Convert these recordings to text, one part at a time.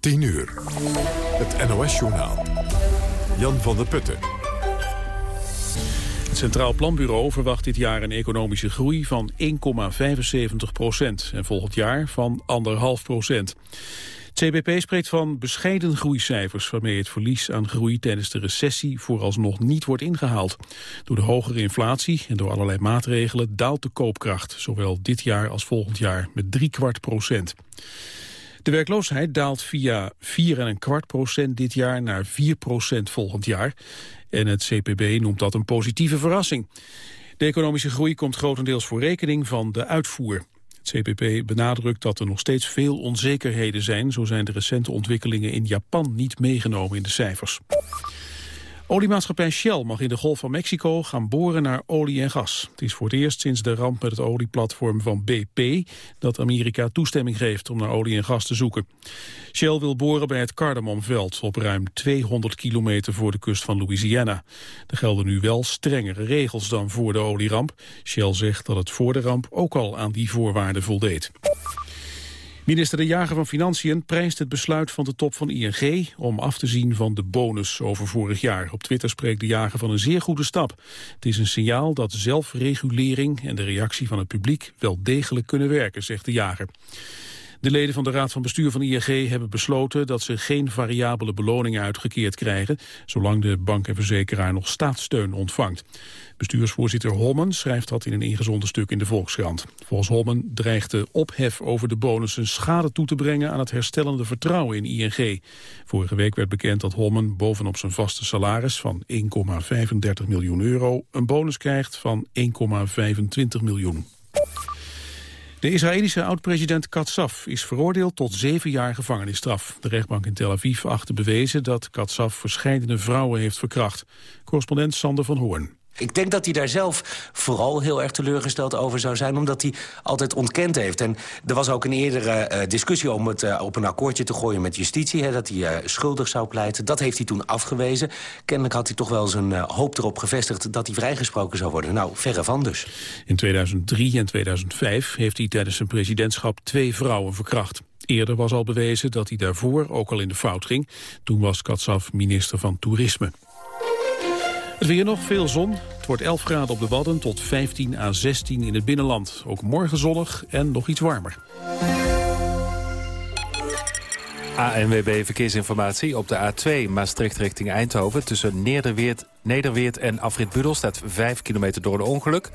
10 uur. Het NOS-journaal. Jan van der Putten. Het Centraal Planbureau verwacht dit jaar een economische groei van 1,75 procent. En volgend jaar van 1,5 procent. Het CBP spreekt van bescheiden groeicijfers... waarmee het verlies aan groei tijdens de recessie vooralsnog niet wordt ingehaald. Door de hogere inflatie en door allerlei maatregelen daalt de koopkracht... zowel dit jaar als volgend jaar met drie kwart procent. De werkloosheid daalt via 4,25 procent dit jaar naar 4 procent volgend jaar. En het CPB noemt dat een positieve verrassing. De economische groei komt grotendeels voor rekening van de uitvoer. Het CPP benadrukt dat er nog steeds veel onzekerheden zijn. Zo zijn de recente ontwikkelingen in Japan niet meegenomen in de cijfers. Oliemaatschappij Shell mag in de Golf van Mexico gaan boren naar olie en gas. Het is voor het eerst sinds de ramp met het olieplatform van BP... dat Amerika toestemming geeft om naar olie en gas te zoeken. Shell wil boren bij het Cardamomveld op ruim 200 kilometer voor de kust van Louisiana. Er gelden nu wel strengere regels dan voor de olieramp. Shell zegt dat het voor de ramp ook al aan die voorwaarden voldeed. Minister De Jager van Financiën prijst het besluit van de top van ING om af te zien van de bonus over vorig jaar. Op Twitter spreekt De Jager van een zeer goede stap. Het is een signaal dat zelfregulering en de reactie van het publiek wel degelijk kunnen werken, zegt De Jager. De leden van de Raad van Bestuur van ING hebben besloten dat ze geen variabele beloningen uitgekeerd krijgen, zolang de bank en verzekeraar nog staatssteun ontvangt. Bestuursvoorzitter Hommen schrijft dat in een ingezonden stuk in de Volkskrant. Volgens Hommen dreigt de ophef over de bonussen schade toe te brengen aan het herstellende vertrouwen in ING. Vorige week werd bekend dat Hommen bovenop zijn vaste salaris van 1,35 miljoen euro een bonus krijgt van 1,25 miljoen. De Israëlische oud-president Katsaf is veroordeeld tot zeven jaar gevangenisstraf. De rechtbank in Tel Aviv achtte bewezen dat Katsaf verscheidene vrouwen heeft verkracht. Correspondent Sander van Hoorn. Ik denk dat hij daar zelf vooral heel erg teleurgesteld over zou zijn... omdat hij altijd ontkend heeft. En er was ook een eerdere uh, discussie om het uh, op een akkoordje te gooien met justitie... Hè, dat hij uh, schuldig zou pleiten. Dat heeft hij toen afgewezen. Kennelijk had hij toch wel zijn hoop erop gevestigd... dat hij vrijgesproken zou worden. Nou, verre van dus. In 2003 en 2005 heeft hij tijdens zijn presidentschap twee vrouwen verkracht. Eerder was al bewezen dat hij daarvoor ook al in de fout ging. Toen was Katsaf minister van Toerisme. Het weer nog, veel zon. Het wordt 11 graden op de Wadden tot 15 à 16 in het binnenland. Ook morgen zonnig en nog iets warmer. ANWB Verkeersinformatie. Op de A2 Maastricht richting Eindhoven... tussen Nederweert, Nederweert en Afrit Budel staat 5 kilometer door een ongeluk.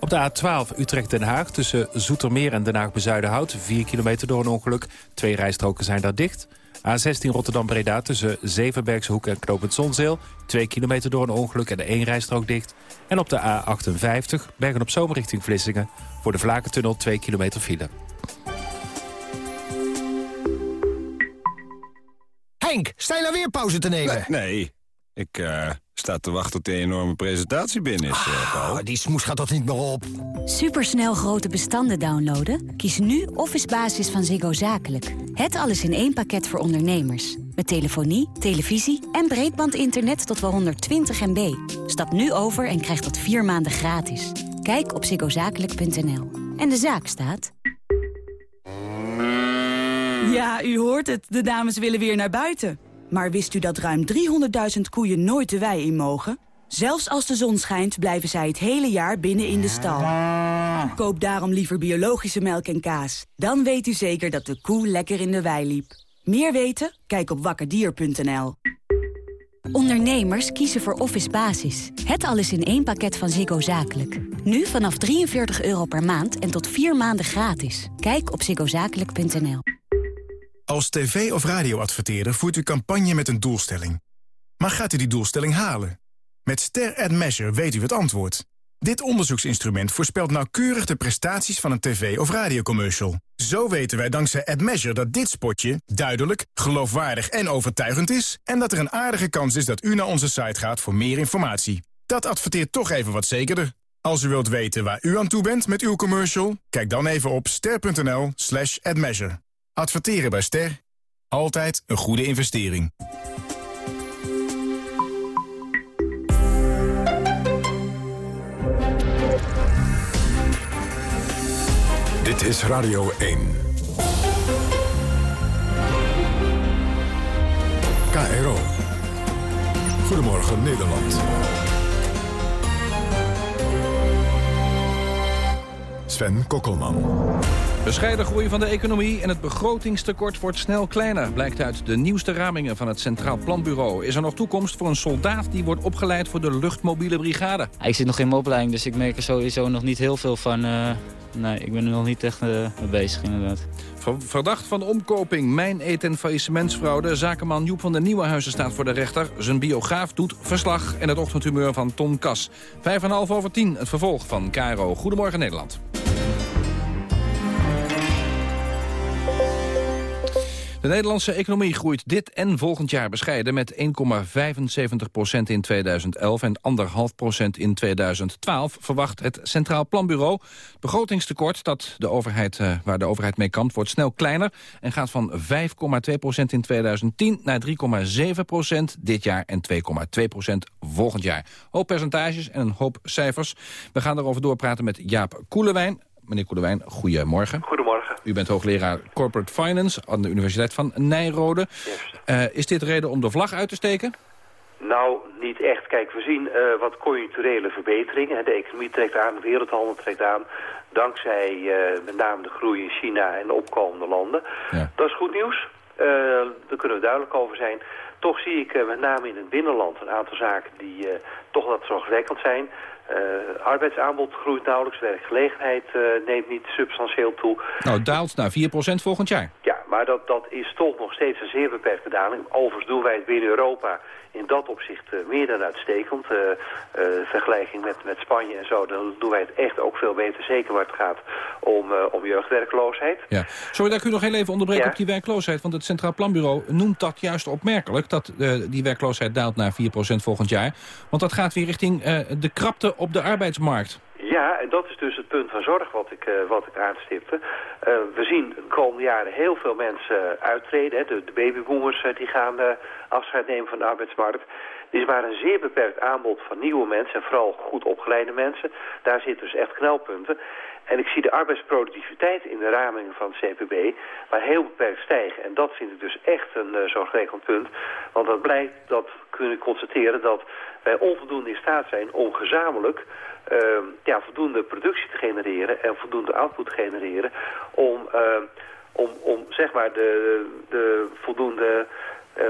Op de A12 Utrecht-Den Haag tussen Zoetermeer en Den Haag-Bezuidenhout... 4 kilometer door een ongeluk. Twee rijstroken zijn daar dicht... A16 Rotterdam-Breda tussen Zevenbergshoek en Knopend Zonzeel. 2 kilometer door een ongeluk en de één rijstrook dicht. En op de A58 Bergen op Zomer richting Vlissingen. Voor de Vlakentunnel 2 kilometer file. Henk, sta je nou weer pauze te nemen? Nee, ik uh, sta te wachten tot die enorme presentatie binnen is, uh, ah, Die smoes gaat toch niet meer op? Supersnel grote bestanden downloaden? Kies nu Office Basis van Ziggo Zakelijk. Het alles in één pakket voor ondernemers. Met telefonie, televisie en breedbandinternet tot wel 120 MB. Stap nu over en krijg dat vier maanden gratis. Kijk op ziggozakelijk.nl. En de zaak staat... Ja, u hoort het. De dames willen weer naar buiten. Maar wist u dat ruim 300.000 koeien nooit de wei in mogen? Zelfs als de zon schijnt, blijven zij het hele jaar binnen in de stal. Koop daarom liever biologische melk en kaas. Dan weet u zeker dat de koe lekker in de wei liep. Meer weten? Kijk op wakkerdier.nl. Ondernemers kiezen voor Office Basis. Het alles in één pakket van Ziggo Zakelijk. Nu vanaf 43 euro per maand en tot 4 maanden gratis. Kijk op ziggozakelijk.nl. Als tv- of radioadverteerder voert u campagne met een doelstelling. Maar gaat u die doelstelling halen? Met Ster Ad Measure weet u het antwoord. Dit onderzoeksinstrument voorspelt nauwkeurig de prestaties van een tv- of radiocommercial. Zo weten wij dankzij AdMeasure dat dit spotje duidelijk, geloofwaardig en overtuigend is... en dat er een aardige kans is dat u naar onze site gaat voor meer informatie. Dat adverteert toch even wat zekerder. Als u wilt weten waar u aan toe bent met uw commercial... kijk dan even op ster.nl slash admeasure. Adverteren bij Ster. Altijd een goede investering. Dit is Radio 1. KRO. Goedemorgen Nederland. Sven Kokkelman. Bescheiden groei van de economie en het begrotingstekort wordt snel kleiner... blijkt uit de nieuwste ramingen van het Centraal Planbureau. Is er nog toekomst voor een soldaat die wordt opgeleid voor de luchtmobiele brigade? Ik zit nog in mijn opleiding, dus ik merk er sowieso nog niet heel veel van. Uh, nee, ik ben er nog niet echt uh, mee bezig inderdaad. Verdacht van omkoping, mijn eten en faillissementsfraude... zakenman Joep van der Nieuwenhuizen staat voor de rechter. Zijn biograaf doet verslag en het ochtendhumeur van Ton Kas. Vijf en half over tien, het vervolg van Caro. Goedemorgen Nederland. De Nederlandse economie groeit dit en volgend jaar bescheiden... met 1,75% in 2011 en 1,5% in 2012... verwacht het Centraal Planbureau. Het begrotingstekort dat de overheid, uh, waar de overheid mee kampt... wordt snel kleiner en gaat van 5,2% in 2010 naar 3,7% dit jaar... en 2,2% volgend jaar. Hoop percentages en een hoop cijfers. We gaan erover doorpraten met Jaap Koelewijn. Meneer Koelewijn, goedemorgen. Goedemorgen. U bent hoogleraar Corporate Finance aan de Universiteit van Nijrode. Uh, is dit reden om de vlag uit te steken? Nou, niet echt. Kijk, we zien uh, wat conjuncturele verbeteringen. De economie trekt aan, de wereldhandel trekt aan. Dankzij uh, met name de groei in China en de opkomende landen. Ja. Dat is goed nieuws. daar kunnen we duidelijk over zijn. Toch zie ik met name in het binnenland een aantal zaken die toch wat zorgwekkend zijn. Uh, arbeidsaanbod groeit nauwelijks, werkgelegenheid uh, neemt niet substantieel toe. Nou, daalt naar 4% volgend jaar. Ja, maar dat, dat is toch nog steeds een zeer beperkte daling. Overigens doen wij het binnen Europa in dat opzicht uh, meer dan uitstekend. vergelijking met, met Spanje en zo, dan doen wij het echt ook veel beter. Zeker waar het gaat om, om jeugdwerkloosheid. Ja. Sorry dat ik u nog heel even onderbreek op die werkloosheid. Want het Centraal Planbureau noemt dat juist opmerkelijk. Dat die werkloosheid daalt naar 4% volgend jaar. Want dat gaat weer richting de krapte op de arbeidsmarkt. Ja, en dat is dus het punt van zorg wat ik, uh, wat ik aanstipte. Uh, we zien de komende jaren heel veel mensen uittreden. Hè. De, babyboomers die gaan afscheid nemen van de arbeidsmarkt. Er is maar een zeer beperkt aanbod van nieuwe mensen en vooral goed opgeleide mensen. Daar zitten dus echt knelpunten. En ik zie de arbeidsproductiviteit in de ramingen van het CPB maar heel beperkt stijgen. En dat vind ik dus echt een uh, zorgwekkend punt. Want dat blijkt, dat kunnen constateren, dat wij onvoldoende in staat zijn om gezamenlijk uh, ja, voldoende productie te genereren en voldoende output te genereren om, uh, om, om zeg maar de, de voldoende uh,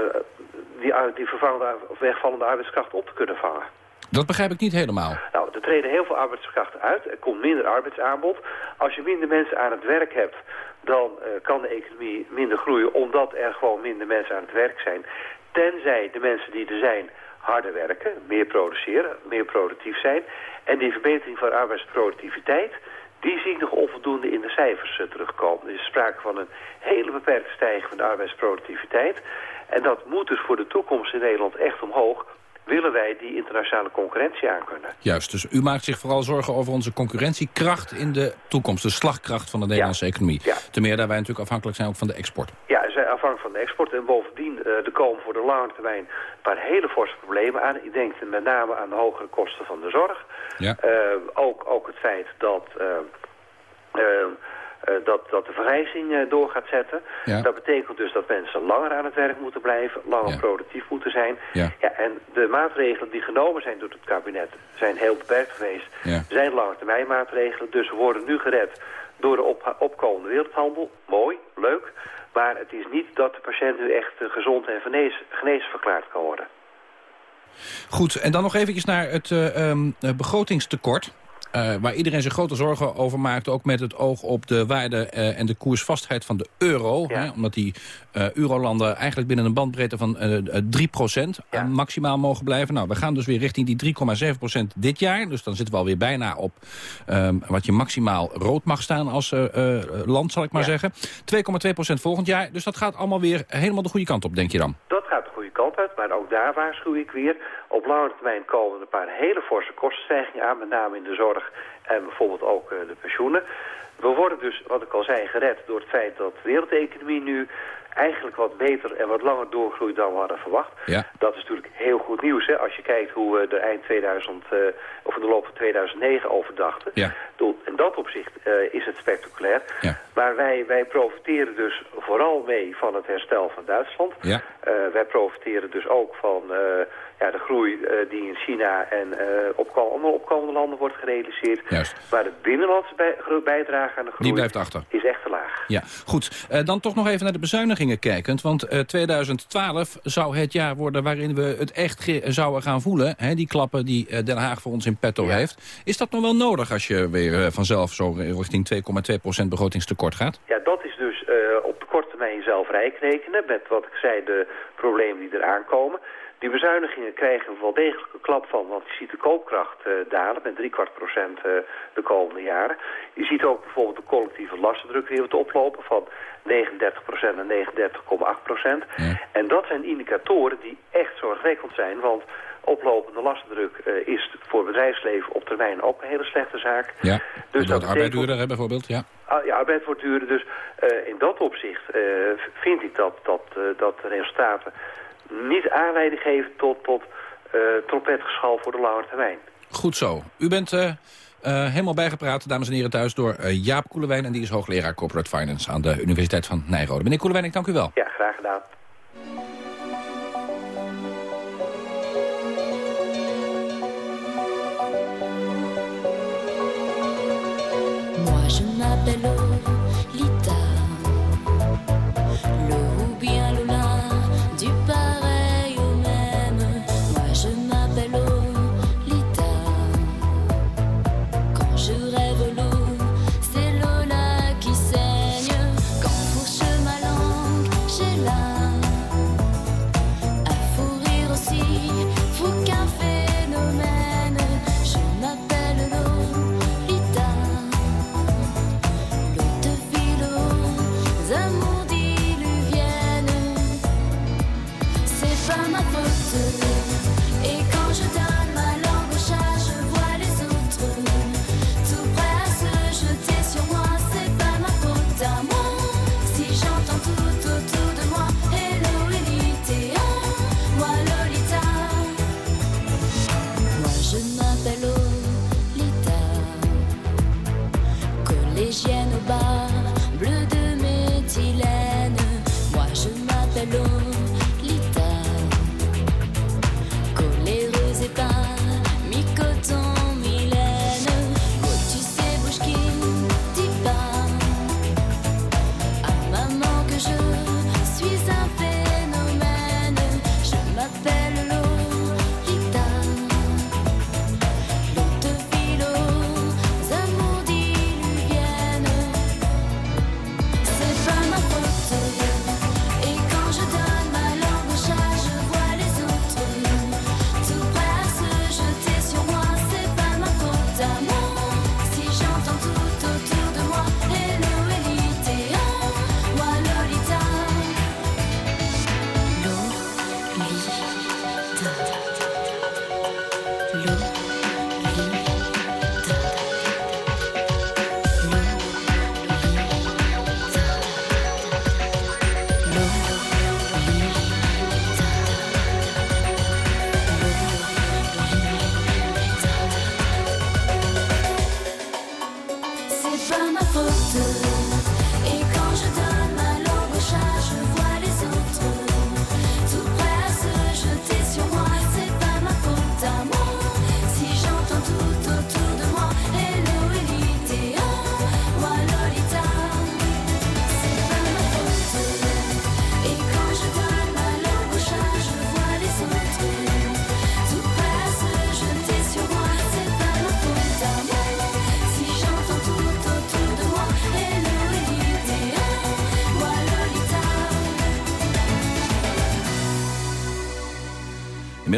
die, die vervangende of wegvallende arbeidskracht op te kunnen vangen. Dat begrijp ik niet helemaal. Nou, er treden heel veel arbeidskrachten uit. Er komt minder arbeidsaanbod. Als je minder mensen aan het werk hebt, dan uh, kan de economie minder groeien... omdat er gewoon minder mensen aan het werk zijn. Tenzij de mensen die er zijn harder werken, meer produceren, meer productief zijn. En die verbetering van arbeidsproductiviteit, die zie ik nog onvoldoende in de cijfers uh, terugkomen. Er is sprake van een hele beperkte stijging van de arbeidsproductiviteit. En dat moet dus voor de toekomst in Nederland echt omhoog willen wij die internationale concurrentie aankunnen. Juist, dus u maakt zich vooral zorgen over onze concurrentiekracht in de toekomst. De slagkracht van de Nederlandse economie. Ja. Ten meer daar wij natuurlijk afhankelijk zijn ook van de export. Ja, we zijn afhankelijk van de export. En bovendien, uh, er komen voor de lange termijn een paar hele forse problemen aan. Ik denk met name aan de hogere kosten van de zorg. Ja. Uh, ook, ook het feit dat... Uh, dat, dat de vergrijzing uh, door gaat zetten. Ja. Dat betekent dus dat mensen langer aan het werk moeten blijven, langer ja. productief moeten zijn. Ja. Ja, en de maatregelen die genomen zijn door het kabinet zijn heel beperkt geweest. Ja. zijn lange termijn maatregelen, dus we worden nu gered door de op, opkomende wereldhandel. Mooi, leuk. Maar het is niet dat de patiënt nu echt uh, gezond en genees, genezen verklaard kan worden. Goed, en dan nog eventjes naar het um, begrotingstekort. Uh, waar iedereen zich grote zorgen over maakt. Ook met het oog op de waarde uh, en de koersvastheid van de euro. Ja. Hè, omdat die uh, eurolanden eigenlijk binnen een bandbreedte van 3 ja. maximaal mogen blijven. Nou, we gaan dus weer richting die 3,7% dit jaar. Dus dan zitten we alweer bijna op um, wat je maximaal rood mag staan als land, zal ik maar ja. zeggen. 2,2% volgend jaar. Dus dat gaat allemaal weer helemaal de goede kant op, denk je dan? Dat kant uit, maar ook daar waarschuw ik weer. Op lange termijn komen er een paar hele forse kostenstijgingen aan, met name in de zorg en bijvoorbeeld ook uh, de pensioenen. We worden dus, wat ik al zei, gered door het feit dat de wereldeconomie nu eigenlijk wat beter en wat langer doorgroeit dan we hadden verwacht. Ja. Dat is natuurlijk heel goed nieuws hè, als je kijkt hoe we de eind 2000, uh, of in de loop van 2009 overdachten. Ja. In dat opzicht uh, is het spectaculair. Ja. Maar wij, wij profiteren dus vooral mee van het herstel van Duitsland. Ja. Uh, wij profiteren dus ook van ja, de groei die in China en op andere opkomende landen wordt gerealiseerd. Juist. Maar de binnenlandse bij, bijdrage aan de groei Die blijft achter. is echt te laag. Ja, goed. Uh, dan toch nog even naar de bezuinigingen kijkend. Want uh, 2012 zou het jaar worden waarin we het echt zouden gaan voelen. Hè, die klappen die Den Haag voor ons in petto ja. heeft. Is dat nog wel nodig als je weer eh, vanzelf zo richting 2,2% begrotingstekort gaat? Ja, dat is dus eh, op de korte termijn zelf rijk rekenen. Met wat ik zei, de problemen die eraan komen. Die bezuinigingen krijgen we wel degelijk een klap van, want je ziet de koopkracht uh, dalen met driekwart procent uh, de komende jaren. Je ziet ook bijvoorbeeld de collectieve lastendruk weer wat oplopen van 39 procent naar 39,8 procent. Ja. En dat zijn indicatoren die echt zorgwekkend zijn, want oplopende lastendruk uh, is voor bedrijfsleven op termijn ook een hele slechte zaak. Ja, dus dat arbeid duurder hè, bijvoorbeeld, ja. Ah, ja, arbeid wordt duurder, dus in dat opzicht vind ik dat, dat, dat de resultaten niet aanleiding geven tot, tot uh, trompetgeschal voor de lange termijn. Goed zo. U bent uh, uh, helemaal bijgepraat, dames en heren thuis, door Jaap Koelewijn... en die is hoogleraar Corporate Finance aan de Universiteit van Nijrode. Meneer Koelewijn, ik dank u wel. Ja, graag gedaan.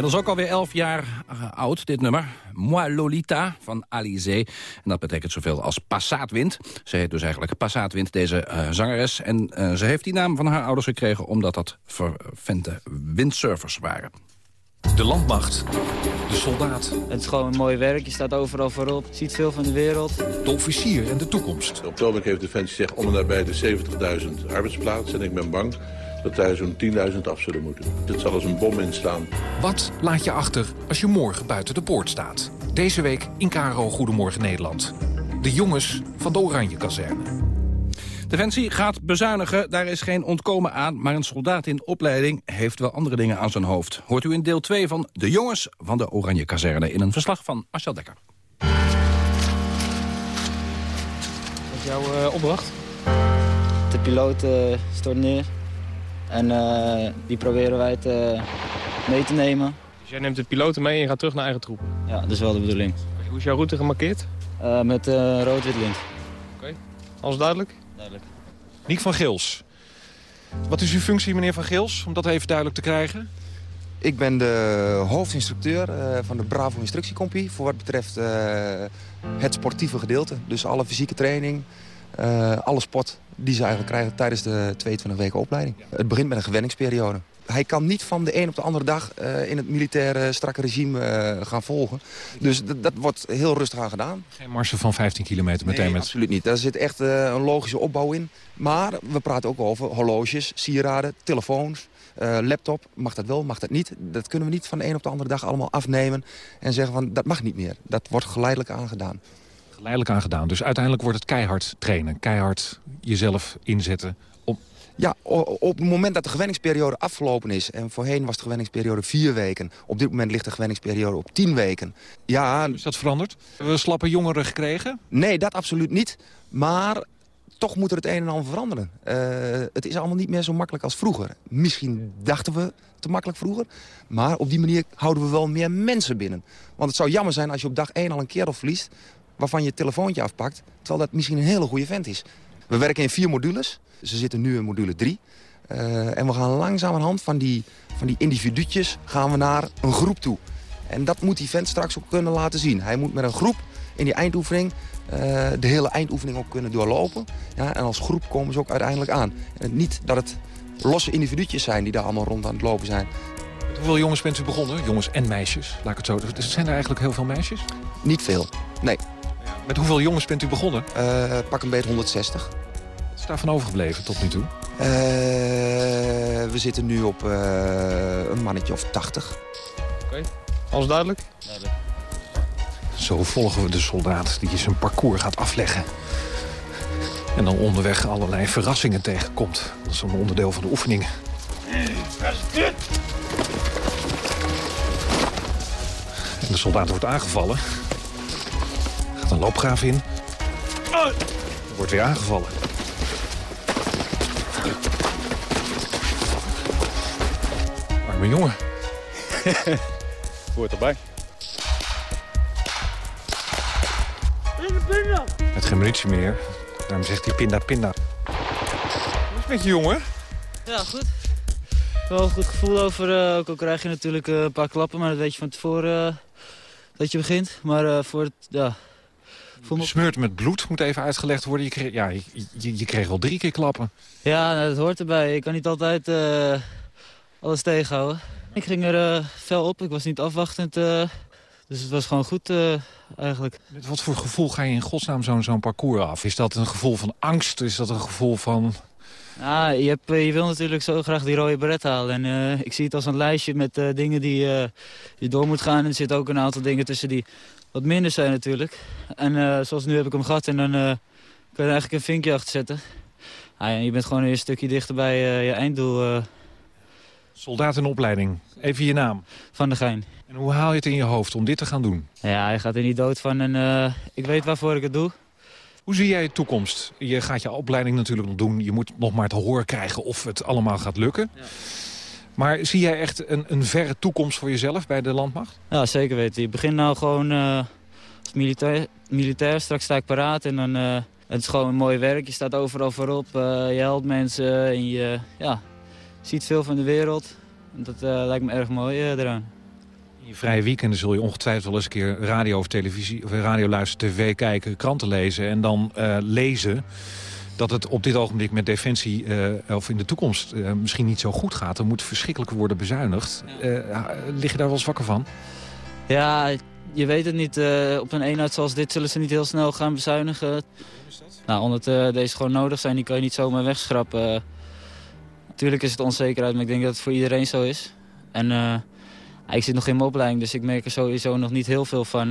Inmiddels ook alweer 11 jaar uh, oud, dit nummer. Moi Lolita van Alizé. En dat betekent zoveel als Passaatwind. Ze heet dus eigenlijk Passaatwind, deze uh, zangeres. En uh, ze heeft die naam van haar ouders gekregen... omdat dat vervente windsurfers waren. De landmacht. De soldaat. Het is gewoon een mooi werk. Je staat overal voorop. Je ziet veel van de wereld. De officier en de toekomst. Op het heeft Defensie gezegd om en nabij de 70.000 arbeidsplaatsen. En ik ben bang dat daar zo'n 10.000 af zullen moeten. Het zal als een bom instaan. Wat laat je achter als je morgen buiten de poort staat? Deze week in Karo Goedemorgen Nederland. De jongens van de Oranje Kazerne. Defensie gaat bezuinigen, daar is geen ontkomen aan... maar een soldaat in opleiding heeft wel andere dingen aan zijn hoofd. Hoort u in deel 2 van De Jongens van de Oranje Kazerne... in een verslag van Marcel Dekker. Wat is jouw eh, opdracht? De piloot eh, stort neer. En eh, die proberen wij te, mee te nemen. Dus jij neemt de piloten mee en je gaat terug naar eigen troepen? Ja, dat is wel de bedoeling. Hoe is jouw route gemarkeerd? Eh, met eh, rood-wit lint. Oké. Alles duidelijk? Duidelijk. Niek van Gils. Wat is uw functie, meneer van Gils, om dat even duidelijk te krijgen? Ik ben de hoofdinstructeur eh, van de Bravo Instructiecompie... voor wat betreft eh, het sportieve gedeelte. Dus alle fysieke training, eh, alle sport die ze eigenlijk krijgen... tijdens de 22 weken opleiding. Het begint met een gewenningsperiode. Hij kan niet van de een op de andere dag eh, in het militaire strakke regime eh, gaan volgen. Dus dat- wordt heel rustig aan gedaan. Geen marsen van 15 kilometer meteen Nee, met... absoluut niet. Daar zit echt een logische opbouw in. Maar we praten ook over horloges, sieraden, telefoons, laptop. Mag dat wel, mag dat niet? Dat kunnen we niet van de een op de andere dag allemaal afnemen... en zeggen van dat mag niet meer. Dat wordt geleidelijk aangedaan. Geleidelijk aangedaan. Dus uiteindelijk wordt het keihard trainen. Keihard jezelf inzetten. Om... Ja, op het moment dat de gewenningsperiode afgelopen is... en voorheen was de gewenningsperiode vier weken... op dit moment ligt de gewenningsperiode op tien weken. Ja, Is dat veranderd? Hebben we slappe jongeren gekregen? Nee, dat absoluut niet. Maar toch moet er het een en ander veranderen. Eh, het is allemaal niet meer zo makkelijk als vroeger. Misschien dachten we te makkelijk vroeger. Maar op die manier houden we wel meer mensen binnen. Want het zou jammer zijn als je op dag 1 al een kerel verliest... waarvan je het telefoontje afpakt, terwijl dat misschien een hele goede vent is. We werken in vier modules. Ze zitten nu in module 3. Eh, en we gaan langzamerhand van die, van die individuutjes gaan we naar een groep toe. En dat moet die vent straks ook kunnen laten zien. Hij moet met een groep in die eindoefening eh, de hele eindoefening ook kunnen doorlopen. Ja, en als groep komen ze ook uiteindelijk aan. En niet dat het losse individuutjes zijn die daar allemaal rond aan het lopen zijn. Met hoeveel jongens bent u begonnen? Jongens en meisjes, laat ik het zo zeggen. Zijn er eigenlijk heel veel meisjes? Niet veel, nee. Met hoeveel jongens bent u begonnen? Eh, pak een beetje 160. Wat is daarvan overgebleven tot nu toe? Eh, we zitten nu op eh, een mannetje of 80. Oké. Alles duidelijk? Duidelijk. Zo volgen we de soldaat die zijn parcours gaat afleggen. En dan onderweg allerlei verrassingen tegenkomt. Dat is een onderdeel van de oefening. En de soldaat wordt aangevallen. Een loopgraaf in. Wordt weer aangevallen. Arme jongen. Hoort erbij. Met geen munitie meer. Daarom zegt hij pinda pinda. Hoe is het met je jongen? Ja, goed. Wel een goed gevoel over. eh, ook al krijg je natuurlijk eh, een paar klappen, maar dat weet je van tevoren eh, dat je begint. Maar eh, voor het, ja... Besmeurd met bloed, moet even uitgelegd worden. Je kreeg, ja, je, je, je kreeg wel drie keer klappen. Ja, nou, dat hoort erbij. Ik kan niet altijd eh, alles tegenhouden. Ik ging er eh, fel op, ik was niet afwachtend. eh, dus het was gewoon goed eh, eigenlijk. Met wat voor gevoel ga je in godsnaam zo'n zo'n parcours af? Is dat een gevoel van angst? Is dat een gevoel van... Ja, je, hebt, je wil natuurlijk zo graag die rode beret halen. En eh, ik zie het als een lijstje met eh, dingen die je door moet gaan. En er zitten ook een aantal dingen tussen die wat minder zijn natuurlijk. En eh, zoals nu heb ik hem gehad en dan eh, kan je er eigenlijk een vinkje achter zetten. Ah, ja, je bent gewoon weer een stukje dichter bij eh, je einddoel. eh, Soldaat in opleiding. Even je naam. Van de Gein. En hoe haal je het in je hoofd om dit te gaan doen? Ja, je gaat er niet dood van en eh, ik weet waarvoor ik het doe. Hoe zie jij je toekomst? Je gaat je opleiding natuurlijk nog doen. Je moet nog maar te horen krijgen of het allemaal gaat lukken. Maar zie jij echt een, een verre toekomst voor jezelf bij de landmacht? Ja, zeker weten. Je begint nou gewoon eh, als militair, militair. Straks sta ik paraat en dan... eh, het is gewoon een mooi werk. Je staat overal voorop. eh, je helpt mensen en je ja, ziet veel van de wereld. Dat lijkt me erg mooi eraan. In je vrije weekenden zul je ongetwijfeld wel eens een keer radio of televisie... of radio luisteren, tv kijken, kranten lezen... en dan lezen dat het op dit ogenblik met defensie... eh, of in de toekomst eh, misschien niet zo goed gaat. Er moet verschrikkelijk worden bezuinigd. Eh, lig je daar wel eens wakker van? Ja, je weet het niet. op een eenheid zoals dit zullen ze niet heel snel gaan bezuinigen. Nou, omdat deze gewoon nodig zijn, die kan je niet zomaar wegschrappen. Natuurlijk is het onzekerheid, maar ik denk dat het voor iedereen zo is. En ik zit nog in mijn opleiding, dus ik merk er sowieso nog niet heel veel van.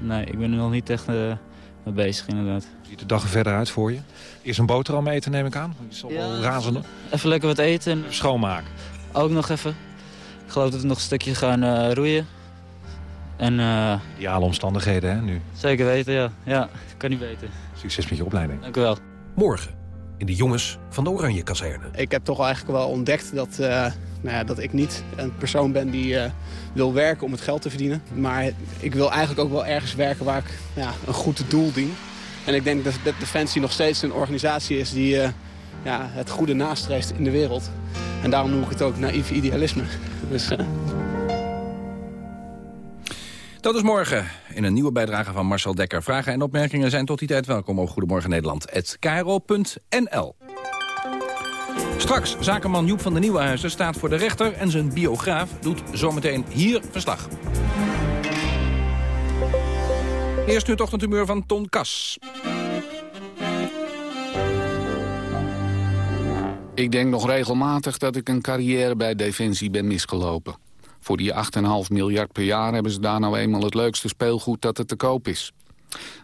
nee, ik ben er nog niet echt mee bezig inderdaad. Ziet de dag er verder uit voor je? Eerst een boterham eten neem ik aan. Die zal wel razende. Even lekker wat eten. Schoonmaken. Ook nog even. Ik geloof dat we nog een stukje gaan eh, roeien. En, eh, Ideale omstandigheden hè, nu. zeker weten, ja. Ja, kan niet beter. Succes met je opleiding. Dank u wel. Morgen in de jongens van de Oranje Kazerne. Ik heb toch eigenlijk wel ontdekt dat, eh, nou ja, dat ik niet een persoon ben die eh, wil werken om het geld te verdienen. Maar ik wil eigenlijk ook wel ergens werken waar ik ja, een goed doel dien. En ik denk dat, Defensie nog steeds een organisatie is die eh, ja, het goede nastreeft in de wereld. En daarom noem ik het ook naïef idealisme. Dus, eh, Dat is morgen in een nieuwe bijdrage van Marcel Dekker. Vragen en opmerkingen zijn tot die tijd welkom op Goedemorgen Nederland@kro.nl. Straks, zakenman Joep van de Nieuwenhuizen staat voor de rechter... en zijn biograaf doet zometeen hier verslag. Eerst nu het ochtendhumeur van Ton Kas. Ik denk nog regelmatig dat ik een carrière bij Defensie ben misgelopen. Voor die 8,5 miljard per jaar hebben ze daar nou eenmaal het leukste speelgoed dat er te koop is.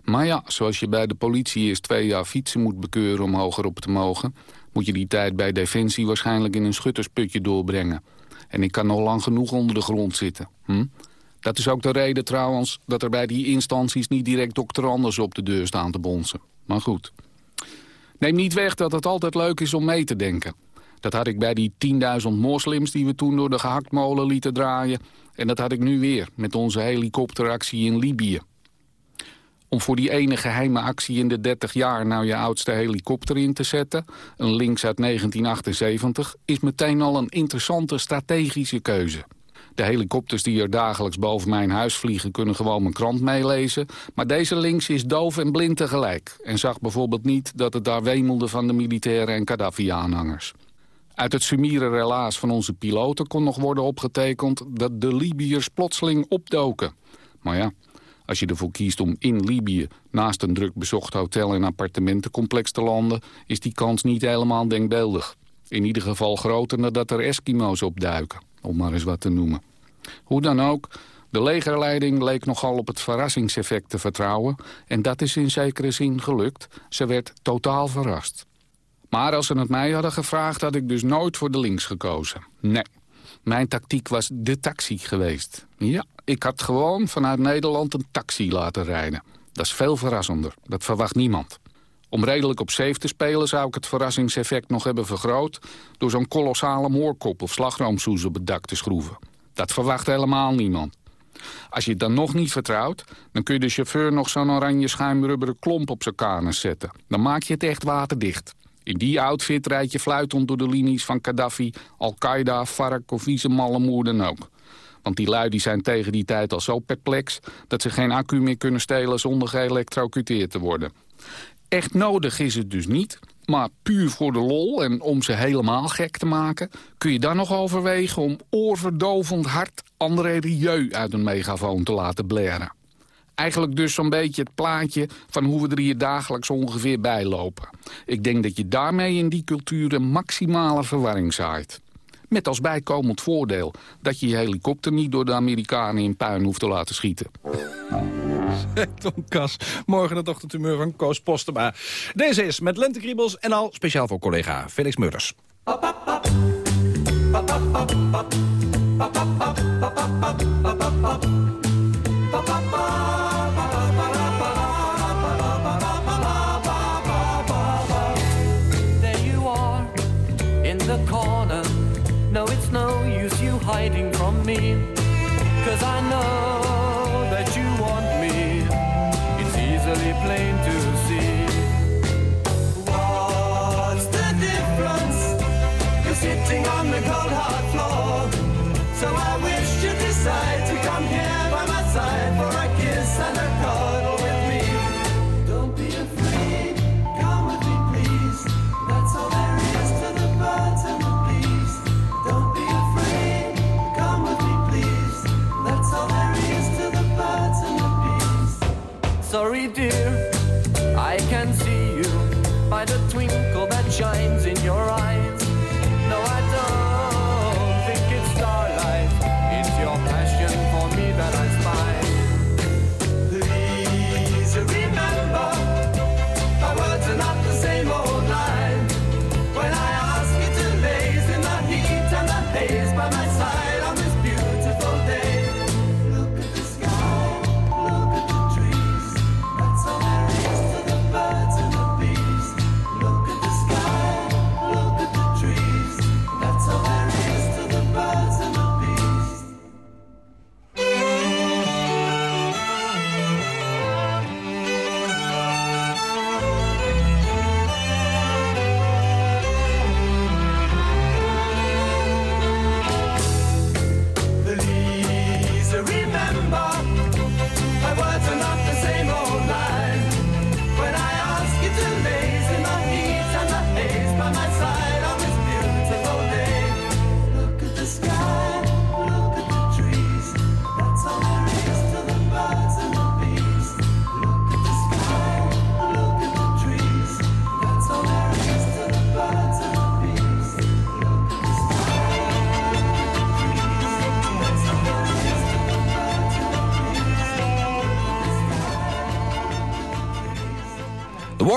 Maar ja, zoals je bij de politie eerst twee jaar fietsen moet bekeuren om hogerop te mogen... moet je die tijd bij Defensie waarschijnlijk in een schuttersputje doorbrengen. En ik kan nog lang genoeg onder de grond zitten. Hm? Dat is ook de reden trouwens dat er bij die instanties niet direct doctoranders op de deur staan te bonzen. Maar goed. Neem niet weg dat het altijd leuk is om mee te denken. Dat had ik bij die 10.000 moslims die we toen door de gehaktmolen lieten draaien. En dat had ik nu weer met onze helikopteractie in Libië. Om voor die ene geheime actie in de 30 jaar nou je oudste helikopter in te zetten, een links uit 1978, is meteen al een interessante strategische keuze. De helikopters die er dagelijks boven mijn huis vliegen kunnen gewoon mijn krant meelezen. Maar deze links is doof en blind tegelijk. En zag bijvoorbeeld niet dat het daar wemelde van de militairen en Gaddafi-aanhangers. Uit het sumiere relaas van onze piloten kon nog worden opgetekend dat de Libiërs plotseling opdoken. Maar ja, als je ervoor kiest om in Libië naast een druk bezocht hotel en appartementencomplex te landen, is die kans niet helemaal denkbeeldig. In ieder geval groter dan dat er Eskimo's opduiken, om maar eens wat te noemen. Hoe dan ook, de legerleiding leek nogal op het verrassingseffect te vertrouwen... en dat is in zekere zin gelukt. Ze werd totaal verrast. Maar als ze het mij hadden gevraagd, had ik dus nooit voor de links gekozen. Nee, mijn tactiek was de taxi geweest. Ja, ik had gewoon vanuit Nederland een taxi laten rijden. Dat is veel verrassender, dat verwacht niemand. Om redelijk op safe te spelen zou ik het verrassingseffect nog hebben vergroot... door zo'n kolossale moorkop of slagroomsoes op het dak te schroeven. Dat verwacht helemaal niemand. Als je het dan nog niet vertrouwt, dan kun je de chauffeur nog zo'n oranje schuimrubberen klomp op zijn kanus zetten. Dan maak je het echt waterdicht. In die outfit rijd je fluitend door de linies van Gaddafi, Al-Qaeda, FARC of wie ze malle ook. Want die lui die zijn tegen die tijd al zo perplex... dat ze geen accu meer kunnen stelen zonder geëlectrocuteerd te worden. Echt nodig is het dus niet, maar puur voor de lol en om ze helemaal gek te maken... kun je dan nog overwegen om oorverdovend hard André Rieu uit een megafoon te laten blaren. Eigenlijk dus zo'n beetje het plaatje van hoe we er hier dagelijks ongeveer bij lopen. Ik denk dat je daarmee in die cultuur een maximale verwarring zaait. Met als bijkomend voordeel dat je je helikopter niet door de Amerikanen in puin hoeft te laten schieten. Tom Kas, morgen het ochtendhumeur van Koos Postema. Deze is met lentekriebels en al speciaal voor collega Felix Meurders. Hiding from me. Cause I know that you want me. It's easily plain to see. What's the difference? You're sitting on the cold hard floor. So I wish you'd decide to come here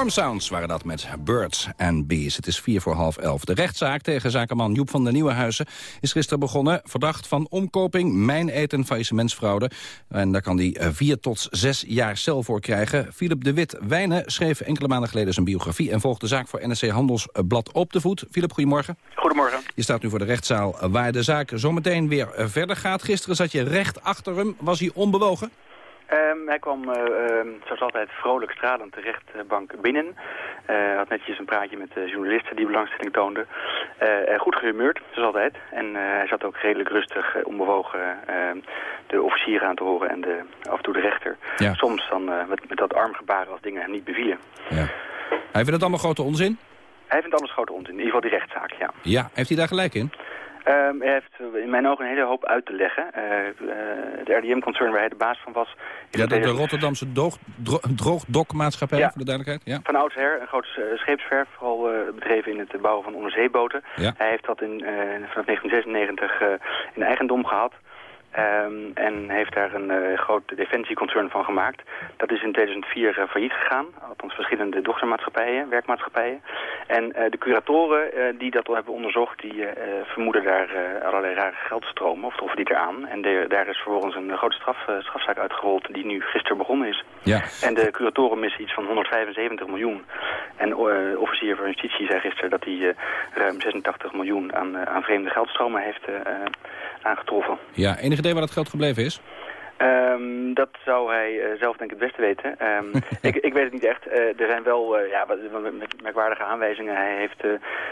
Warm Sounds waren dat met Birds and Bees. Het is vier voor half elf. De rechtszaak tegen zakenman Joep van der Nieuwenhuizen is gisteren begonnen. Verdacht van omkoping, mijneten, faillissementsfraude. En daar kan hij eh, vier tot zes jaar cel voor krijgen. Philip de Wit Wijnen schreef enkele maanden geleden zijn biografie... en volgt de zaak voor NRC Handelsblad op de voet. Philip, goedemorgen. Goedemorgen. Je staat nu voor de rechtszaal eh, waar de zaak zometeen weer eh, verder gaat. Gisteren zat je recht achter hem. Was hij onbewogen? Ehm, hij kwam eh, ehm, zoals altijd vrolijk stralend de rechtbank binnen. Eh, had netjes een praatje met de journalisten die belangstelling toonden. Eh, goed gehumeurd, zoals altijd. En hij zat ook redelijk rustig, onbewogen ehm, de officier aan te horen en de, af en toe de rechter. Ja. Soms dan met, met dat armgebaren als dingen hem niet bevielen. Hij vindt het allemaal grote onzin? Hij vindt alles grote onzin, in ieder geval die rechtszaak, ja. Ja, heeft hij daar gelijk in? Ehm, hij heeft in mijn ogen een hele hoop uit te leggen. Eh, eh, het RDM-concern waar hij de baas van was... Ja, de, de 2000 Rotterdamse droog, dro, droogdokmaatschappij, Ja. voor de duidelijkheid. Ja. Van oudsher, een groot eh, scheepswerf, vooral bedreven in het bouwen van onderzeeboten. Ja. Hij heeft dat in, vanaf 1996 eh, in eigendom gehad. Ehm, en heeft daar een eh, groot defensieconcern van gemaakt. Dat is in 2004 eh, failliet gegaan. Althans verschillende dochtermaatschappijen, werkmaatschappijen. En eh, de curatoren die dat al hebben onderzocht... die vermoeden daar allerlei rare geldstromen. Of troffen die eraan. En de- daar is vervolgens een grote straf, strafzaak uitgerold... die nu gisteren begonnen is. Ja. En de curatoren missen iets van 175 miljoen. En officier van justitie zei gisteren dat hij ruim 86 miljoen aan, aan vreemde geldstromen heeft aangetroffen. ja, enig idee waar dat geld gebleven is? Ehm, dat zou hij eh, zelf denk ik het beste weten. Ehm, ik, ik weet het niet echt. Eh, er zijn wel eh, ja, merkwaardige aanwijzingen. Hij heeft uh,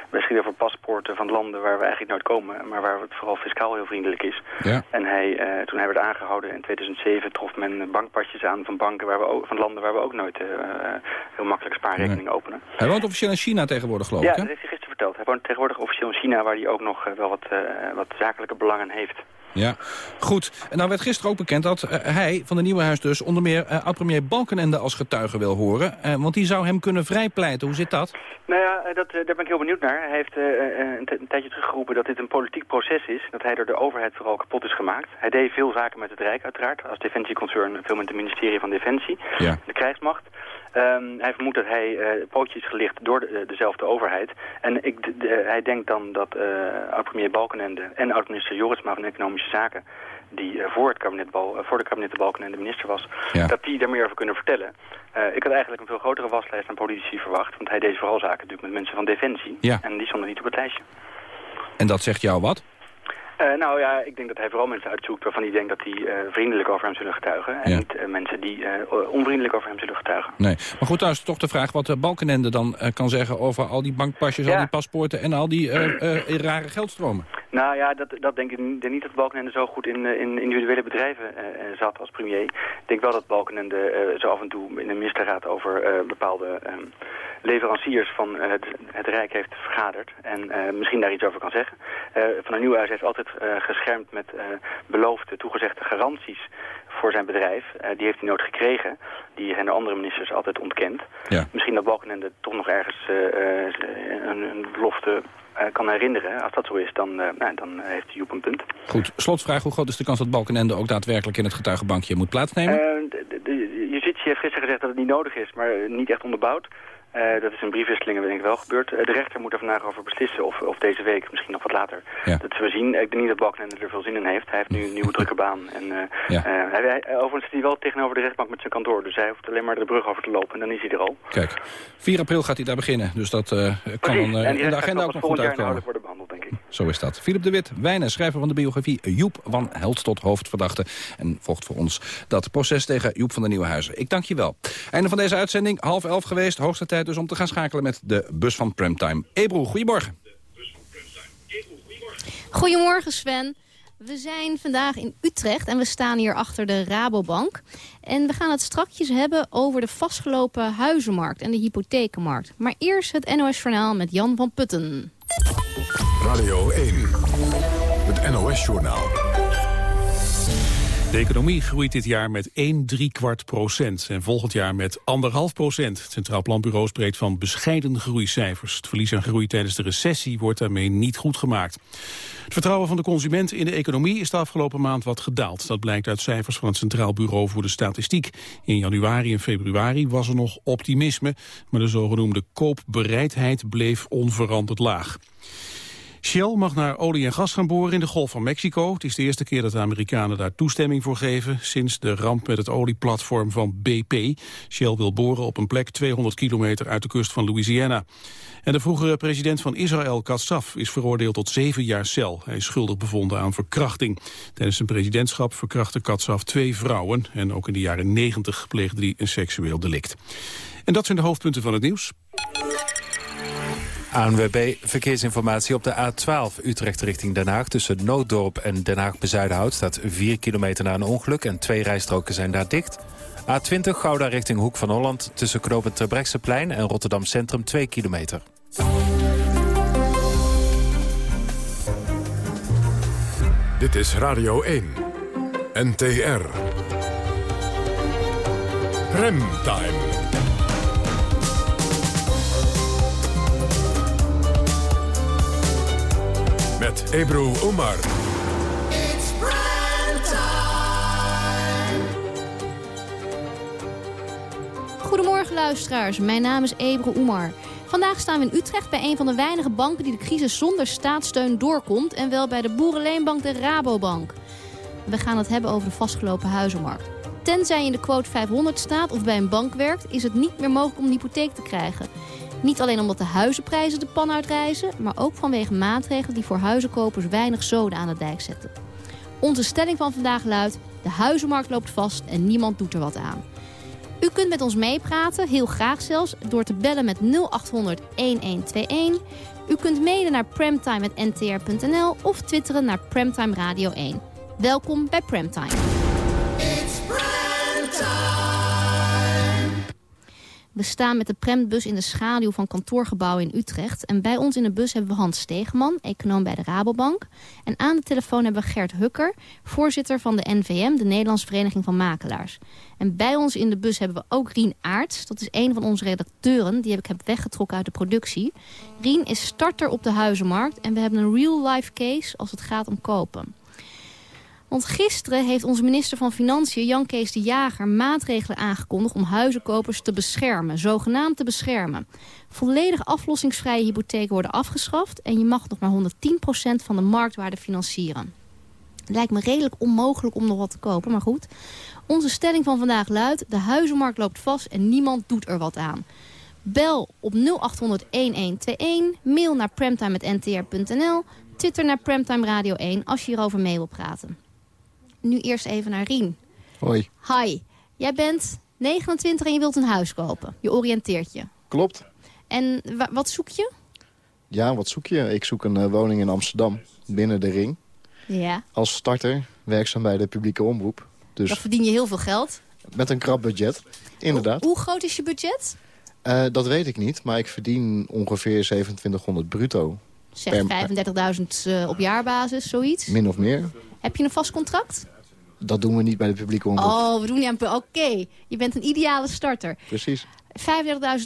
beschikbaar voor paspoorten van landen waar we eigenlijk nooit komen. Maar waar het vooral fiscaal heel vriendelijk is. Ja. En hij, toen hij werd aangehouden in 2007 trof men bankpasjes aan van, banken waar we ook, van landen waar we ook nooit heel makkelijk spaarrekeningen openen. Hij woont officieel in China tegenwoordig, geloof Ja, ik, dat hè? heeft hij gisteren verteld. Hij woont tegenwoordig officieel in China waar hij ook nog wel wat, wat zakelijke belangen heeft. Ja, goed. En nou werd gisteren ook bekend dat eh, hij van de Nieuwe Huis dus onder meer eh, oud-premier Balkenende als getuige wil horen. Eh, want die zou hem kunnen vrijpleiten. Hoe zit dat? Nou ja, dat, daar ben ik heel benieuwd naar. Hij heeft een, een tijdje teruggeroepen dat dit een politiek proces is. Dat hij door de overheid vooral kapot is gemaakt. Hij deed veel zaken met het Rijk uiteraard. Als defensieconcern veel met het ministerie van Defensie. Ja. De krijgsmacht. Ehm, hij vermoedt dat hij eh pootjes is gelicht door de, eh, dezelfde overheid. En ik, d- d- hij denkt dan dat eh oud-premier Balkenende en oud-minister Jorisma van Economische Zaken... die eh, voor, het kabinet Bal, eh, voor de kabinet Balkenende minister was... Ja. dat die daar meer over kunnen vertellen. Eh, ik had eigenlijk een veel grotere waslijst aan politici verwacht. Want hij deed vooral zaken natuurlijk met mensen van Defensie. Ja. En die stonden niet op het lijstje. En dat zegt jou wat? Eh, nou ja, ik denk dat hij vooral mensen uitzoekt waarvan hij denkt dat die eh, vriendelijk over hem zullen getuigen. En Ja. niet eh, mensen die onvriendelijk over hem zullen getuigen. Nee. Maar goed, nou is toch de vraag wat Balkenende dan kan zeggen over al die bankpasjes, al die paspoorten en al die rare geldstromen. Nou ja, dat, dat denk ik denk niet dat Balkenende zo goed in, in individuele bedrijven zat als premier. Ik denk wel dat Balkenende zo af en toe in de ministerraad over bepaalde ehm, leveranciers van het, het Rijk heeft vergaderd. En misschien daar iets over kan zeggen. Van der Nieuwhuis heeft altijd eh, geschermd met eh, beloofde, toegezegde garanties voor zijn bedrijf. Eh, die heeft hij nooit gekregen. Die zijn de andere ministers altijd ontkend. Ja. Misschien dat Balkenende toch nog ergens een, een belofte kan herinneren. Als dat zo is, dan, eh, nou, dan heeft Joep een punt. Goed, slotvraag. Hoe groot is de kans dat Balkenende ook daadwerkelijk in het getuigenbankje moet plaatsnemen? Eh, de, de- de justitie heeft gisteren gezegd dat het niet nodig is, maar niet echt onderbouwd. Eh, dat is in briefwisselingen denk ik wel gebeurd. Eh, de rechter moet er vandaag over beslissen of, of deze week, misschien nog wat later. Ja. Dat zullen we zien. Ik denk niet dat Balkenende er veel zin in heeft. Hij heeft nu een nieuwe drukke baan. En, eh, Ja. hij, hij- overigens zit hij wel tegenover de rechtbank met zijn kantoor. Dus hij hoeft alleen maar de brug over te lopen en dan is hij er al. Kijk, 4 april gaat hij daar beginnen. Dus dat kan dan in de agenda ook nog goed uitkomen. Zo is dat. Philip de Wit, Wijnen, schrijver van de biografie Joep van Held tot Hoofdverdachte. En volgt voor ons dat proces tegen Joep van der Nieuwenhuizen. Ik dank je wel. Einde van deze uitzending, half elf geweest. Hoogste tijd dus om te gaan schakelen met de bus van Primetime. Ebro, goedemorgen. Goedemorgen Sven. We zijn vandaag in Utrecht en we staan hier achter de Rabobank. En we gaan het strakjes hebben over de vastgelopen huizenmarkt en de hypothekenmarkt. Maar eerst het NOS-journaal met Jan van Putten. Radio 1, het NOS-journaal. De economie groeit dit jaar met 1 3 kwart procent en volgend jaar met 1,5 procent. Het Centraal Planbureau spreekt van bescheiden groeicijfers. Het verlies aan groei tijdens de recessie wordt daarmee niet goed gemaakt. Het vertrouwen van de consument in de economie is de afgelopen maand wat gedaald. Dat blijkt uit cijfers van het Centraal Bureau voor de Statistiek. In januari en februari was er nog optimisme, maar de zogenoemde koopbereidheid bleef onveranderd laag. Shell mag naar olie en gas gaan boren in de Golf van Mexico. Het is de eerste keer dat de Amerikanen daar toestemming voor geven... sinds de ramp met het olieplatform van BP. Shell wil boren op een plek 200 kilometer uit de kust van Louisiana. En de vroegere president van Israël, Katsaf, is veroordeeld tot zeven jaar cel. Hij is schuldig bevonden aan verkrachting. Tijdens zijn presidentschap verkrachtte Katsaf twee vrouwen... en ook in de jaren 90 pleegde hij een seksueel delict. En dat zijn de hoofdpunten van het nieuws. ANWB Verkeersinformatie op de A12 Utrecht richting Den Haag... tussen Nooddorp en Den Haag-Bezuidenhout staat 4 kilometer na een ongeluk... en twee rijstroken zijn daar dicht. A20 Gouda richting Hoek van Holland tussen knooppunt Terbrechtseplein... en Rotterdam Centrum 2 kilometer. Dit is Radio 1, NTR. Remtime. Ebro Omar. Goedemorgen luisteraars, mijn naam is Ebru Oemar. Vandaag staan we in Utrecht bij een van de weinige banken die de crisis zonder staatssteun doorkomt... en wel bij de boerenleenbank de Rabobank. We gaan het hebben over de vastgelopen huizenmarkt. Tenzij je in de quote 500 staat of bij een bank werkt... is het niet meer mogelijk om een hypotheek te krijgen. Niet alleen omdat de huizenprijzen de pan uitreizen... maar ook vanwege maatregelen die voor huizenkopers weinig zoden aan de dijk zetten. Onze stelling van vandaag luidt... de huizenmarkt loopt vast en niemand doet er wat aan. U kunt met ons meepraten, heel graag zelfs, door te bellen met 0800 1121. U kunt mailen naar premtime.ntr.nl of twitteren naar Premtime Radio 1. Welkom bij Premtime. We staan met de Prembus in de schaduw van kantoorgebouwen in Utrecht. En bij ons in de bus hebben we Hans Stegeman, econoom bij de Rabobank. En aan de telefoon hebben we Gert Hukker, voorzitter van de NVM, de Nederlandse Vereniging van Makelaars. En bij ons in de bus hebben we ook Rien Aarts. Dat is een van onze redacteuren. Die heb ik heb weggetrokken uit de productie. Rien is starter op de huizenmarkt. En we hebben een real-life case als het gaat om kopen. Want gisteren heeft onze minister van Financiën, Jan Kees de Jager... maatregelen aangekondigd om huizenkopers te beschermen. Zogenaamd te beschermen. Volledig aflossingsvrije hypotheken worden afgeschaft... en je mag nog maar 110% van de marktwaarde financieren. Lijkt me redelijk onmogelijk om nog wat te kopen, maar goed. Onze stelling van vandaag luidt... de huizenmarkt loopt vast en niemand doet er wat aan. Bel op 0800-1121, mail naar premtime.ntr.nl... Twitter naar Premtime Radio 1 als je hierover mee wil praten. Nu eerst even naar Rien. Hoi. Hi, jij bent 29 en je wilt een huis kopen. Je oriënteert je. Klopt. En wa- wat zoek je? Ja, wat zoek je? Ik zoek een eh, woning in Amsterdam, binnen de ring. Ja. Als starter, werkzaam bij de publieke omroep. Dan Dus verdien je heel veel geld. met een krap budget, inderdaad. Hoe groot is je budget? Eh, dat weet ik niet, maar ik verdien ongeveer 2700 bruto. Zeg Per- 35.000 eh, op jaarbasis, zoiets. Min of meer. Heb je een vast contract? Dat doen we niet bij de publieke omroep. Oh, we doen niet aan... Oké, je bent een ideale starter. Precies. 35.000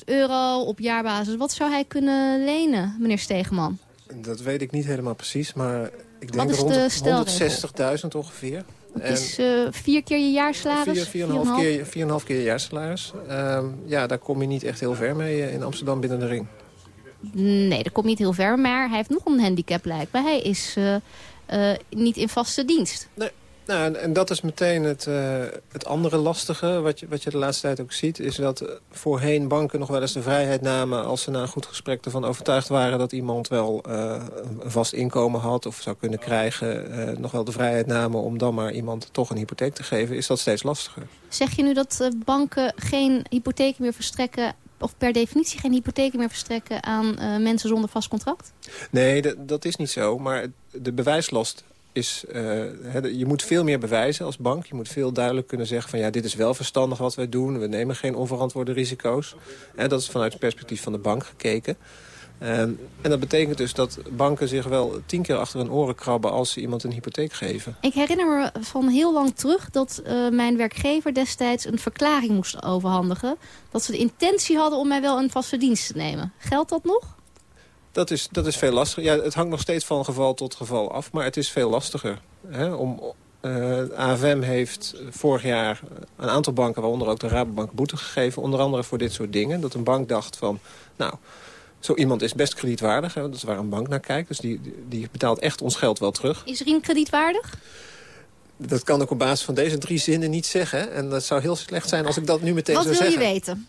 euro op jaarbasis. Wat zou hij kunnen lenen, meneer Stegeman? Dat weet ik niet helemaal precies, maar ik denk de rond stelregel? 160.000 ongeveer. Het is eh, vier keer je jaarsalaris? Vier, vier, en een half keer, vier en een half keer je jaarsalaris. Ehm, ja, daar kom je niet echt heel ver mee eh, in Amsterdam binnen de ring. Nee, dat komt niet heel ver. Maar hij heeft nog een handicap lijkt me. Hij is eh, eh, niet in vaste dienst. Nee. Nou, en, en dat is meteen het, eh, het andere lastige, wat je, wat je de laatste tijd ook ziet... is dat voorheen banken nog wel eens de vrijheid namen... als ze na een goed gesprek ervan overtuigd waren... dat iemand wel eh, een vast inkomen had of zou kunnen krijgen... eh, nog wel de vrijheid namen om dan maar iemand toch een hypotheek te geven... is dat steeds lastiger. Zeg je nu dat banken geen hypotheken meer verstrekken... of per definitie geen hypotheken meer verstrekken aan mensen zonder vast contract? Nee, dat, dat is niet zo. Maar de bewijslast is... eh, je moet veel meer bewijzen als bank. Je moet veel duidelijk kunnen zeggen van... ja, dit is wel verstandig wat wij doen. We nemen geen onverantwoorde risico's. Hè, dat is vanuit het perspectief van de bank gekeken. Ehm, en dat betekent dus dat banken zich wel tien keer achter hun oren krabben... als ze iemand een hypotheek geven. Ik herinner me van heel lang terug dat eh, mijn werkgever destijds een verklaring moest overhandigen. Dat ze de intentie hadden om mij wel een vaste dienst te nemen. Geldt dat nog? Dat is, dat is veel lastiger. Ja, het hangt nog steeds van geval tot geval af, maar het is veel lastiger. Hè? Om, eh, AFM heeft vorig jaar een aantal banken, waaronder ook de Rabobank, boete gegeven. Onder andere voor dit soort dingen. Dat een bank dacht van, nou, zo iemand is best kredietwaardig. Hè? Dat is waar een bank naar kijkt. Dus die, die betaalt echt ons geld wel terug. Is Rien kredietwaardig? Dat kan ik op basis van deze drie zinnen niet zeggen. En dat zou heel slecht zijn als ik dat nu meteen Wat zou wil zeggen. je weten?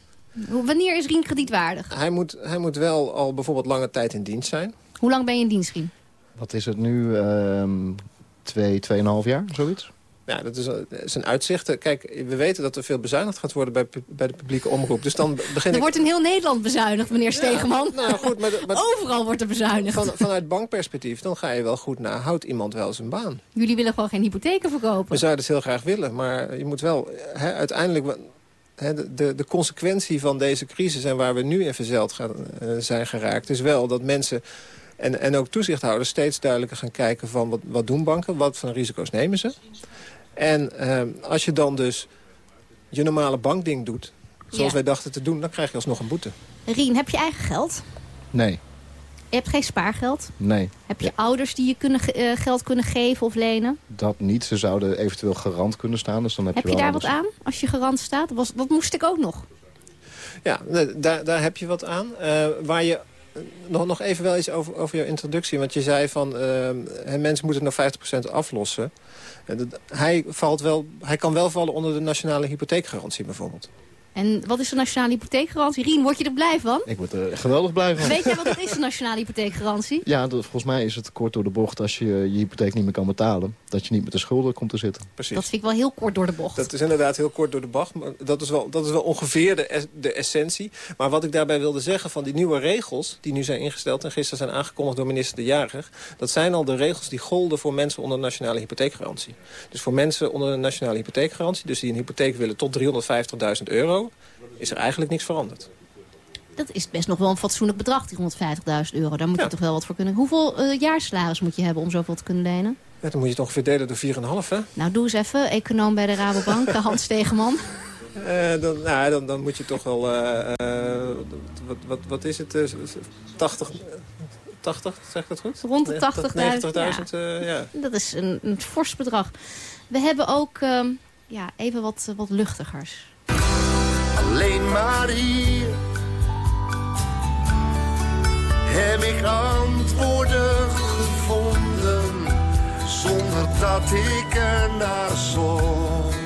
Wanneer is Rien kredietwaardig? Hij moet, hij moet wel al bijvoorbeeld lange tijd in dienst zijn. Hoe lang ben je in dienst, Rien? Wat is het nu? ehm twee, tweeënhalf jaar, zoiets? Ja, dat is, dat is een uitzicht. Kijk, we weten dat er veel bezuinigd gaat worden bij, bij de publieke omroep. Dus dan begin Er ik... wordt in heel Nederland bezuinigd, meneer Stegeman. nou goed, maar, maar Overal wordt er bezuinigd. van, vanuit bankperspectief, dan ga je wel goed na. Houdt iemand wel zijn baan? Jullie willen gewoon geen hypotheken verkopen. We zouden het heel graag willen, maar je moet wel hè, uiteindelijk... de, de, de consequentie van deze crisis en waar we nu in verzeild gaan, eh, zijn geraakt... is wel dat mensen en, en ook toezichthouders steeds duidelijker gaan kijken... van wat, wat doen banken, wat voor risico's nemen ze. En ehm, als je dan dus je normale bankding doet... zoals Ja. wij dachten te doen, dan krijg je alsnog een boete. Rien, heb je eigen geld? Nee, Je hebt geen spaargeld? nee. Heb je ouders die je kunnen, eh, geld kunnen geven of lenen? Dat niet. Ze zouden eventueel garant kunnen staan. Dus dan heb, Heb je wel daar wat aan als je garant staat? Dat, was, dat moest ik ook nog. Ja, daar, daar heb je wat aan. Eh, waar je eh, nog, nog even wel iets over, over jouw introductie. Want je zei van, hè, mensen moeten nog 50% aflossen. Dat- hij, valt wel, hij kan wel vallen onder de nationale hypotheekgarantie bijvoorbeeld. En wat is de nationale hypotheekgarantie? Rien, word je er blij van? Ik word er geweldig blij van. Weet jij wat het is, de nationale hypotheekgarantie? Ja, dat, volgens mij is het kort door de bocht als je je hypotheek niet meer kan betalen. Dat je niet met de schulden komt te zitten. Precies. Dat vind ik wel heel kort door de bocht. Dat is inderdaad heel kort door de bocht. Maar dat is wel, dat is wel ongeveer de, es- de essentie. Maar wat ik daarbij wilde zeggen van die nieuwe regels... die nu zijn ingesteld en gisteren zijn aangekondigd door minister De Jager... dat zijn al de regels die golden voor mensen onder nationale hypotheekgarantie. Dus voor mensen onder een nationale hypotheekgarantie... dus die een hypotheek willen tot 350.000 euro... is er eigenlijk niks veranderd. Dat is best nog wel een fatsoenlijk bedrag, die 150.000 euro. Daar moet je toch wel wat voor kunnen. Hoeveel eh jaarsalaris moet je hebben om zoveel te kunnen lenen? Ja, dan moet je het ongeveer delen door 4,5, hè? Nou, doe eens even. Econoom bij de Rabobank, Hans Stegeman. Eh, dan, nou, dan, dan moet je toch wel... eh, wat, wat, wat is het? eh, 80... 80, zeg ik dat goed? Rond de 80.000, 90.000, eh, ja. Dat is een, een fors bedrag. We hebben ook ehm, ja, even wat, wat luchtigers. Alleen maar hier heb ik antwoorden gevonden zonder dat ik er naar zocht.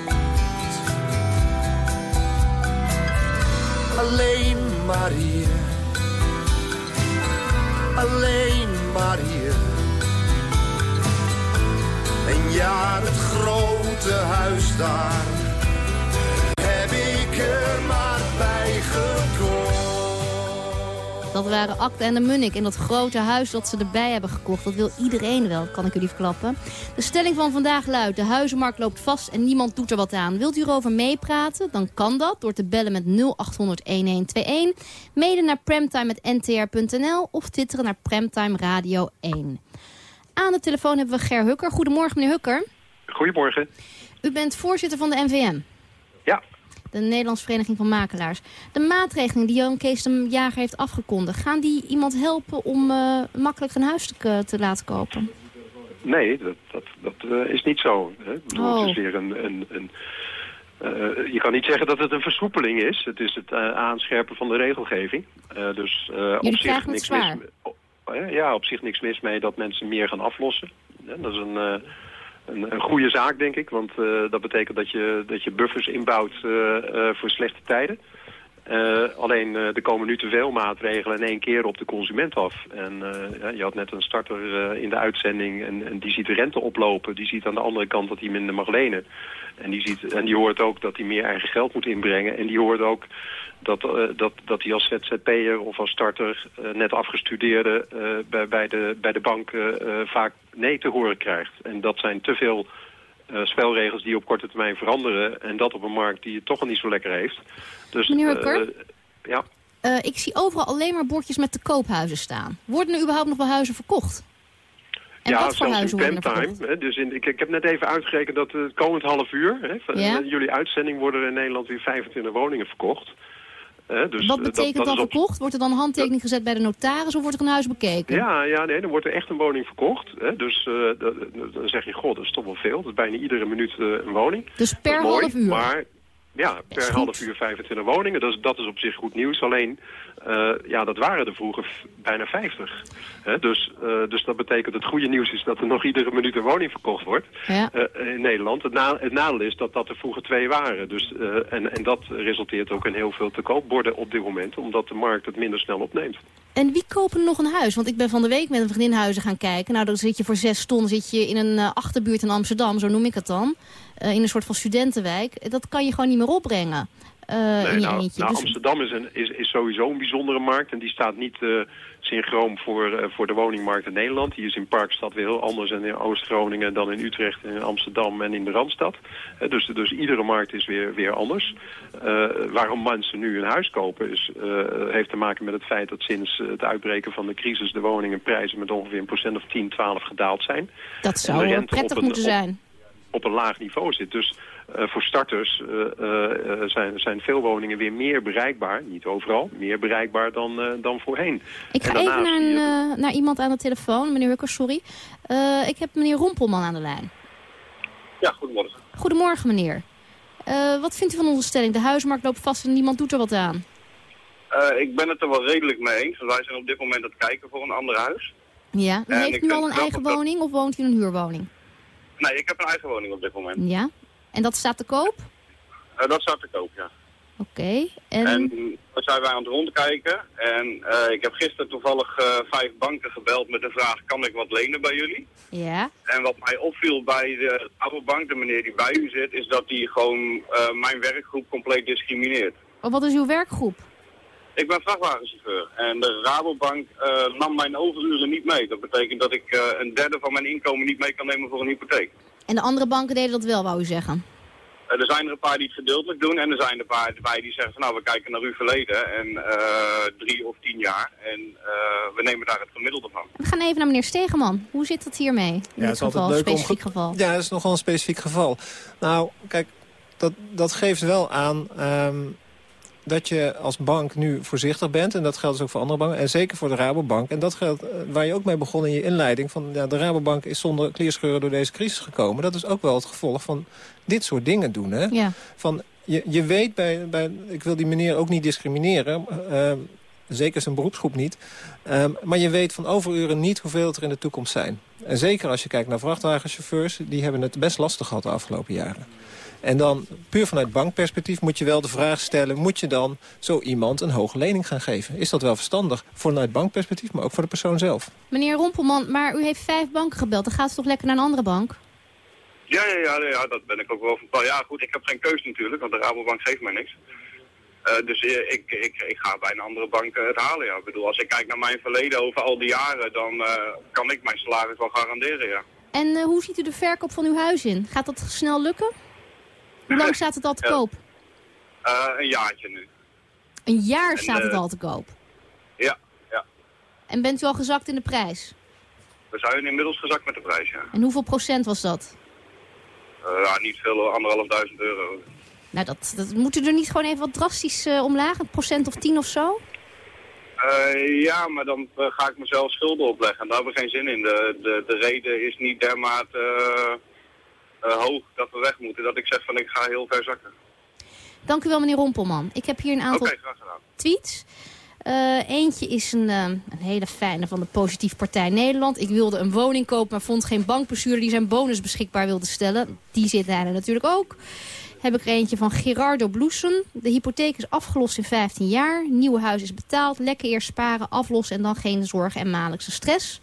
Alleen maar alleen maar. En ja, het grote huis daar er maar bij gekocht. Dat waren Akte en de Munnik in dat grote huis dat ze erbij hebben gekocht. Dat wil iedereen wel, kan ik jullie verklappen. De stelling van vandaag luidt, de huizenmarkt loopt vast en niemand doet er wat aan. Wilt u erover meepraten? Dan kan dat door te bellen met 0800-1121. Mede naar premtime.ntr.nl of twitteren naar Premtime Radio 1. Aan de telefoon hebben we Ger Hukker. Goedemorgen meneer Hukker. Goedemorgen. U bent voorzitter van de NVM. Ja. De Nederlandse Vereniging van Makelaars. De maatregelingen die Johan Kees de Jager heeft afgekondigd... gaan die iemand helpen om eh, makkelijk een huis te, te laten kopen? Nee, dat, dat, dat eh, is niet zo. Hè? Ik bedoel, Oh. Het is weer een... een, een eh, je kan niet zeggen dat het een versoepeling is. Het is het aanscherpen van de regelgeving. Dus op zich niks zwaar. mis oh, ja, op zich niks mis mee dat mensen meer gaan aflossen. Dat is een, een, goede zaak, denk ik. Want eh, dat betekent dat je, dat je buffers inbouwt eh, eh, voor slechte tijden. Alleen er komen nu te veel maatregelen in één keer op de consument af. En je had net een starter in de uitzending en, en die ziet de rente oplopen. Die ziet aan de andere kant dat hij minder mag lenen. En die, ziet, en die hoort ook dat hij meer eigen geld moet inbrengen. En die hoort ook dat, eh, dat, dat hij als ZZP'er of als starter eh, net afgestudeerde eh, bij, bij, de, bij de bank vaak nee te horen krijgt. En dat zijn te veel spelregels die op korte termijn veranderen. En dat op een markt die het toch al niet zo lekker heeft. Dus, Meneer Hukker? ja. Ik zie overal alleen maar bordjes met te koophuizen staan. Worden er überhaupt nog wel huizen verkocht? En ja, zelfs in? Hè, dus in, ik, ik heb net even uitgerekend dat het komend half uur... Hè, van Ja. eh, jullie uitzending worden er in Nederland weer 25 woningen verkocht. Dus, wat eh, betekent dat, dan dat op- verkocht? Wordt er dan een handtekening gezet bij de notaris of wordt er een huis bekeken? Ja, ja, nee, dan wordt er echt een woning verkocht. Hè, dus eh, dan zeg je, god, dat is toch wel veel. Dat is bijna iedere minuut eh, een woning. Dus per mooi, half uur? Maar ja, per half uur 25 woningen. Dat is, dat is op zich goed nieuws. Alleen, eh, ja, dat waren er vroeger bijna 50. Hè, dus, eh, dus dat betekent het goede nieuws is dat er nog iedere minuut een woning verkocht wordt Ja. eh, in Nederland. Het, na- het nadeel is dat dat er vroeger twee waren. Dus, en, en dat resulteert ook in heel veel te koopborden op dit moment. Omdat de markt het minder snel opneemt. En wie kopen nog een huis? Want ik ben van de week met een vriendin huizen gaan kijken. Nou, dan zit je voor zes ton zit je in een achterbuurt in Amsterdam, zo noem ik het dan. In een soort van studentenwijk. Dat kan je gewoon niet meer opbrengen. Eh, Nee, in je nou, eentje. nou, Dus- Amsterdam is, een, is, is sowieso een bijzondere markt. En die staat niet eh, synchroon voor, eh, voor de woningmarkt in Nederland. Die is in Parkstad weer heel anders en in Oost-Groningen dan in Utrecht, in Amsterdam en in de Randstad. Dus, dus iedere markt is weer, weer anders. Waarom mensen nu een huis kopen is, eh, heeft te maken met het feit dat sinds het uitbreken van de crisis de woningenprijzen met ongeveer een procent of 10, 12 gedaald zijn. dat en zou prettig moeten zijn. op een laag niveau zit. Dus voor starters eh, eh, eh, zijn, zijn veel woningen weer meer bereikbaar. Niet overal, meer bereikbaar dan, eh, dan voorheen. Ik ga En even naar, een, eh, naar iemand aan de telefoon. Meneer Hukker, sorry. Eh, ik heb meneer Rompelman aan de lijn. Ja, goedemorgen. Goedemorgen, meneer. Eh, wat vindt u van onze stelling? De huismarkt loopt vast en niemand doet er wat aan. Eh, ik ben het er wel redelijk mee eens. Wij zijn op dit moment aan het kijken voor een ander huis. Ja. U heeft u al een eigen dat- woning of woont u in een huurwoning? Nee, ik heb een eigen woning op dit moment. Ja. En dat staat te koop? Eh, dat staat te koop, ja. Oké. En... En dan zijn wij aan het rondkijken. En eh, ik heb gisteren toevallig eh, vijf banken gebeld met de vraag, kan ik wat lenen bij jullie? Ja. En wat mij opviel bij de Rabobank, de meneer die bij u zit, is dat hij gewoon mijn werkgroep compleet discrimineert. Oh, wat is uw werkgroep? Ik ben vrachtwagenchauffeur en de Rabobank nam mijn overuren niet mee. Dat betekent dat ik een derde van mijn inkomen niet mee kan nemen voor een hypotheek. En de andere banken deden dat wel, wou u zeggen? Eh, er zijn er een paar die het gedeeltelijk doen en er zijn er een paar bij die zeggen van nou we kijken naar uw verleden en eh, drie of tien jaar en eh, we nemen daar het gemiddelde van. We gaan even naar meneer Stegeman. Hoe zit het hiermee? In Ja, het dit is altijd geval, leuk om specifiek ge- geval. Ja, dat is nogal een specifiek geval. Nou, kijk, dat, dat geeft wel aan ehm, dat je als bank nu voorzichtig bent. En dat geldt dus ook voor andere banken. En zeker voor de Rabobank. En dat geldt eh, waar je ook mee begon in je inleiding. Van, ja, de Rabobank is zonder kleerscheuren door deze crisis gekomen. Dat is ook wel het gevolg van dit soort dingen doen. Hè? Ja. Van, je, je weet bij, bij... Ik wil die meneer ook niet discrimineren. ehm, zeker zijn beroepsgroep niet. Ehm, maar je weet van overuren niet hoeveel het er in de toekomst zijn. En zeker als je kijkt naar vrachtwagenchauffeurs... die hebben het best lastig gehad de afgelopen jaren. En dan, puur vanuit bankperspectief, moet je wel de vraag stellen... moet je dan zo iemand een hoge lening gaan geven? Is dat wel verstandig? Vanuit bankperspectief, maar ook voor de persoon zelf. Meneer Rompelman, maar u heeft vijf banken gebeld. Dan gaat u toch lekker naar een andere bank? Ja, ja, ja, ja, dat ben ik ook wel van plan. Ja, goed, ik heb geen keus natuurlijk, want de Rabobank geeft mij niks. Eh, dus eh, ik, ik, ik ga bij een andere bank eh, het halen, ja. Ik bedoel, als ik kijk naar mijn verleden over al die jaren, dan eh, kan ik mijn salaris wel garanderen, ja. En hoe ziet u de verkoop van uw huis in? Gaat dat snel lukken? Hoe lang staat het al te koop? Eh, een jaartje nu. Een jaar En, staat het eh, al te koop. Ja, ja. En bent u al gezakt in de prijs? We zijn inmiddels gezakt met de prijs, ja. En hoeveel procent was dat? Eh, ja, niet veel, anderhalf duizend euro. Nou, dat, dat, moet u er niet gewoon even wat drastisch omlaag? Een procent of tien of zo? Ja, maar dan ga ik mezelf schulden opleggen. En daar hebben we geen zin in. De, de, de reden is niet dermate hoog dat we weg moeten. Dat ik zeg van ik ga heel ver zakken. Dank u wel, meneer Rompelman. Ik heb hier een aantal tweets. Eh, eentje is een, eh, een hele fijne van de Positief Partij Nederland. Ik wilde een woning kopen, maar vond geen bankbestuurder die zijn bonus beschikbaar wilde stellen. Die zit daar natuurlijk ook. Heb ik er eentje van Gerardo Bloesem. De hypotheek is afgelost in 15 jaar. Nieuwe huis is betaald. Lekker eerst sparen, aflossen en dan geen zorgen en maandelijkse stress.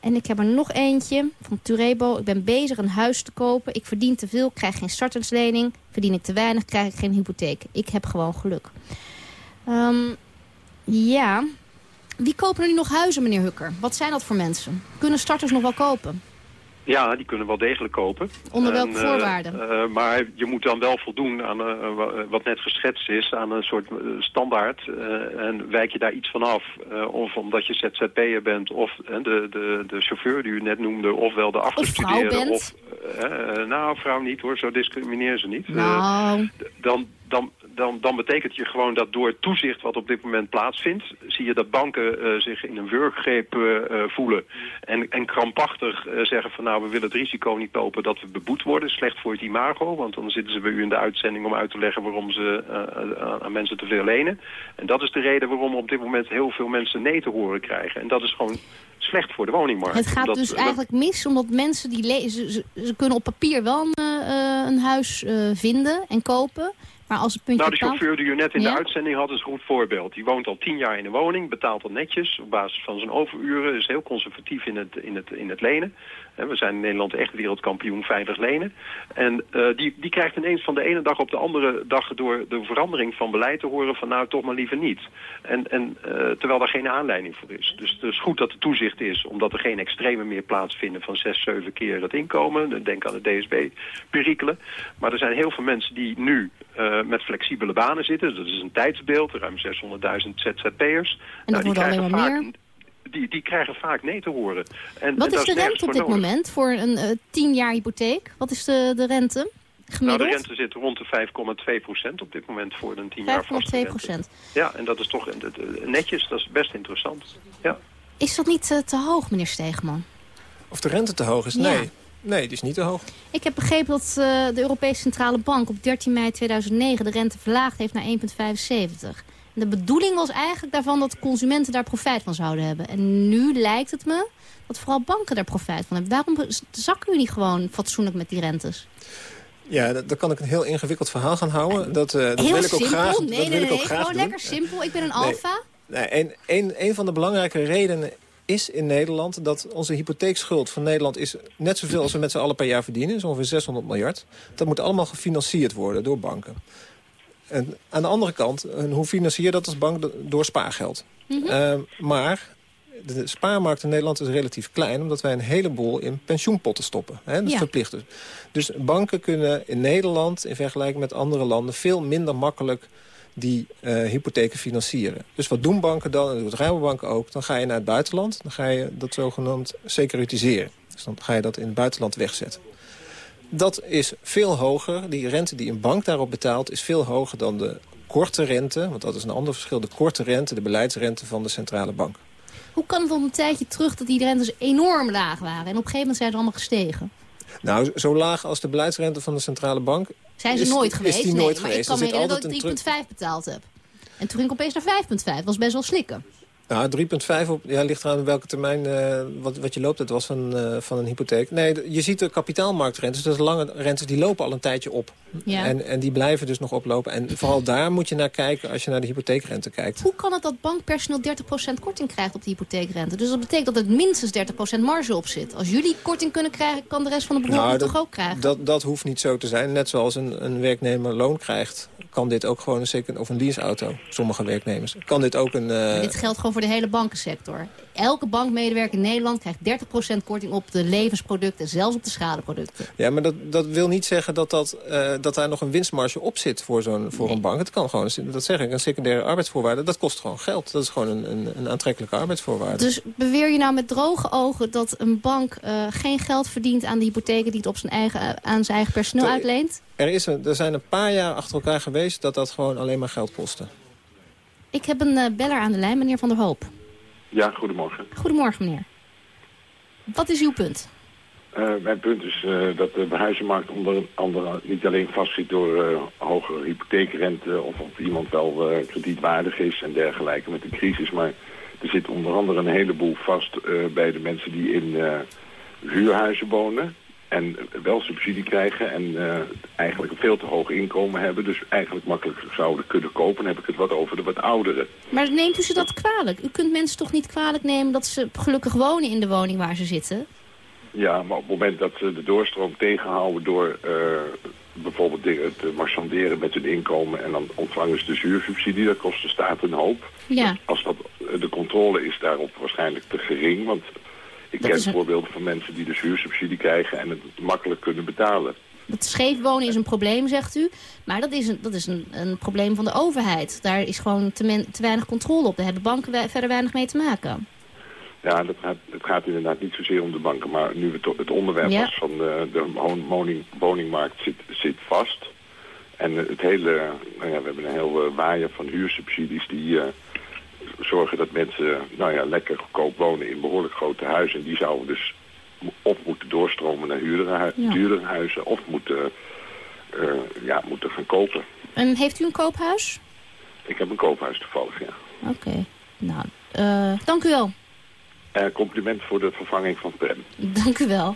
En ik heb er nog eentje van Turebo. Ik ben bezig een huis te kopen. Ik verdien te veel, krijg geen starterslening. Verdien ik te weinig, krijg ik geen hypotheek. Ik heb gewoon geluk. Ehm, ja. Wie kopen er nu nog huizen, meneer Hukker? Wat zijn dat voor mensen? Kunnen starters nog wel kopen? Ja, die kunnen wel degelijk kopen. Onder welke En, eh, voorwaarden? eh, maar je moet dan wel voldoen aan eh, wa- wat net geschetst is, aan een soort standaard. en wijk je daar iets van af, of omdat je ZZP'er bent, of de, de, de chauffeur die u net noemde, ofwel de afgestudeerde. bent. Of, eh, nou, vrouw niet hoor, zo discrimineren ze niet. Nou, dan, dan, dan, dan betekent je gewoon dat door het toezicht wat op dit moment plaatsvindt... zie je dat banken eh, zich in een wurggreep eh, eh, voelen... En, en krampachtig zeggen van nou, we willen het risico niet lopen dat we beboet worden. Slecht voor het imago, want dan zitten ze bij u in de uitzending om uit te leggen... waarom ze aan mensen te veel lenen. En dat is de reden waarom op dit moment heel veel mensen nee te horen krijgen. En dat is gewoon slecht voor de woningmarkt. het gaat Omdat- dus dat- eigenlijk mis omdat mensen die le- ze, kunnen op papier wel een, een huis vinden en kopen. Maar als het puntje Nou, de chauffeur die u net in Ja? de uitzending had is een goed voorbeeld. Die woont al tien jaar in een woning, betaalt al netjes op basis van zijn overuren. Is heel conservatief in het, in het, in het lenen. We zijn in Nederland echt wereldkampioen veilig lenen. En eh, die, die krijgt ineens van de ene dag op de andere dag door de verandering van beleid te horen van nou toch maar liever niet. En, en eh, terwijl daar geen aanleiding voor is. Dus het is goed dat er toezicht is, omdat er geen extreme meer plaatsvinden van zes, zeven keer het inkomen. Denk aan de DSB-perikelen. Maar er zijn heel veel mensen die nu eh, met flexibele banen zitten. Dat is een tijdsbeeld, ruim 600.000 ZZP'ers. En dat Nou, die wordt alleen maar vaak- meer. Die, die krijgen vaak nee te horen. En, Wat en is de rente op voor dit nodig. moment voor een eh 10 jaar hypotheek? Wat is de, de rente Nou, gemiddeld? de rente zit rond de 5,2 procent op dit moment voor een 10 jaar vaste 5,2 rente. procent. Ja, en dat is toch netjes, dat is best interessant. Ja. Is dat niet eh, te hoog, meneer Steegman? Of de rente te hoog is? Ja. Nee. Nee, die is niet te hoog. Ik heb begrepen dat eh, de Europese Centrale Bank op 13 mei 2009 de rente verlaagd heeft naar 1,75. En de bedoeling was eigenlijk daarvan dat consumenten daar profijt van zouden hebben. En nu lijkt het me dat vooral banken daar profijt van hebben. Waarom zakken niet gewoon fatsoenlijk met die rentes? Ja, dat- daar kan ik een heel ingewikkeld verhaal gaan houden. Dat, eh, dat Heel wil ik ook simpel. graag, nee, dat nee, wil ik nee. ook graag Gewoon doen. lekker simpel. Ik ben een alfa. Nee, een, een, een van de belangrijke redenen is in Nederland... dat onze hypotheekschuld van Nederland is net zoveel als we met z'n allen per jaar verdienen. is ongeveer 600 miljard. Dat moet allemaal gefinancierd worden door banken. En aan de andere kant, en hoe financier je dat als bank? Door spaargeld. Eh, maar de spaarmarkt in Nederland is relatief klein... omdat wij een heleboel in pensioenpotten stoppen. Hè? Dat is Ja. verplicht dus. Dus banken kunnen in Nederland, in vergelijking met andere landen... veel minder makkelijk die eh, hypotheken financieren. Dus wat doen banken dan, en dat doet Rabobank ook... dan ga je naar het buitenland, dan ga je dat zogenaamd securitiseren. Dus dan ga je dat in het buitenland wegzetten. Dat is veel hoger, die rente die een bank daarop betaalt... is veel hoger dan de korte rente, want dat is een ander verschil... de korte rente, de beleidsrente van de centrale bank. Hoe kan het al een tijdje terug dat die rentes enorm laag waren? En op een gegeven moment zijn ze allemaal gestegen. Nou, zo laag als de beleidsrente van de centrale bank... Zijn ze is, nooit is geweest? die nee, nooit maar geweest. ik kan me herinneren dat ik 3,5 betaald heb. En toen ging ik opeens naar 5,5. Dat was best wel slikken. Nou, 3,5 op, ja, ligt eraan welke termijn eh, wat, wat je loopt. Dat was van, eh, van een hypotheek. Nee, je ziet de kapitaalmarktrentes, dus de lange rentes, die lopen al een tijdje op. Ja. En, en die blijven dus nog oplopen. En vooral daar moet je naar kijken als je naar de hypotheekrente kijkt. Hoe kan het dat bankpersoneel 30% korting krijgt op de hypotheekrente? Dus dat betekent dat er minstens 30% marge op zit. Als jullie korting kunnen krijgen, kan de rest van de bevolking Nou, het dat, toch ook krijgen? Dat, dat hoeft niet zo te zijn. Net zoals een, een werknemer loon krijgt, kan dit ook gewoon een second of een leaseauto. Sommige werknemers. Kan dit ook een... eh, dit geldt gewoon voor de hele bankensector. Elke bankmedewerker in Nederland krijgt 30% korting op de levensproducten, zelfs op de schadeproducten. Ja, maar dat, dat wil niet zeggen dat, dat, eh, dat daar nog een winstmarge op zit voor, zo'n voor een bank. Het kan gewoon, dat zeg ik, een secundaire arbeidsvoorwaarde, dat kost gewoon geld. Dat is gewoon een, een, een aantrekkelijke arbeidsvoorwaarde. Dus beweer je nou met droge ogen dat een bank eh, geen geld verdient aan de hypotheken die het op zijn eigen, aan zijn eigen personeel uitleent? Er, is een, er zijn een paar jaar achter elkaar geweest dat dat gewoon alleen maar geld kostte. Ik heb een eh, beller aan de lijn, meneer Van der Hoop. Ja, goedemorgen. Goedemorgen, meneer. Wat is uw punt? Eh, mijn punt is eh, dat de huizenmarkt onder andere niet alleen vastzit door eh, hogere hypotheekrente of of iemand wel kredietwaardig is en dergelijke met de crisis, maar er zit onder andere een heleboel vast bij de mensen die in huurhuizen wonen en wel subsidie krijgen en eh, eigenlijk een veel te hoog inkomen hebben, dus eigenlijk makkelijk zouden kunnen kopen. Dan heb ik het wat over de wat ouderen. Maar neemt u ze dat kwalijk? U kunt mensen toch niet kwalijk nemen dat ze gelukkig wonen in de woning waar ze zitten? Ja, maar op het moment dat ze de doorstroom tegenhouden door eh, bijvoorbeeld het marchanderen met hun inkomen en dan ontvangen ze de zuursubsidie, dat kost de staat een hoop. Ja. Als dat, de controle is daarop waarschijnlijk te gering, want ik Dat ken een- voorbeelden van mensen die de zuursubsidie krijgen en het makkelijk kunnen betalen. Dat scheef wonen is een probleem, zegt u. Maar dat is een, dat is een, een probleem van de overheid. Daar is gewoon te, men- te weinig controle op. Daar hebben banken we- verder weinig mee te maken. Ja, dat gaat, het gaat inderdaad niet zozeer om de banken, maar nu het, het onderwerp Ja. was van de, de wo- woning, woningmarkt zit, zit vast. En het hele, nou ja, we hebben een heel eh, waaier van huursubsidies die eh, zorgen dat mensen, nou ja, lekker goedkoop wonen in behoorlijk grote huizen. En die zouden dus of moeten doorstromen naar huurdere, hu- Ja. duurdere huizen of moeten, eh, ja, moeten gaan kopen. En heeft u een koophuis? Ik heb een koophuis toevallig, ja. Oké. Nou, eh, dank u wel. Eh, compliment voor de vervanging van Prem. Dank u wel.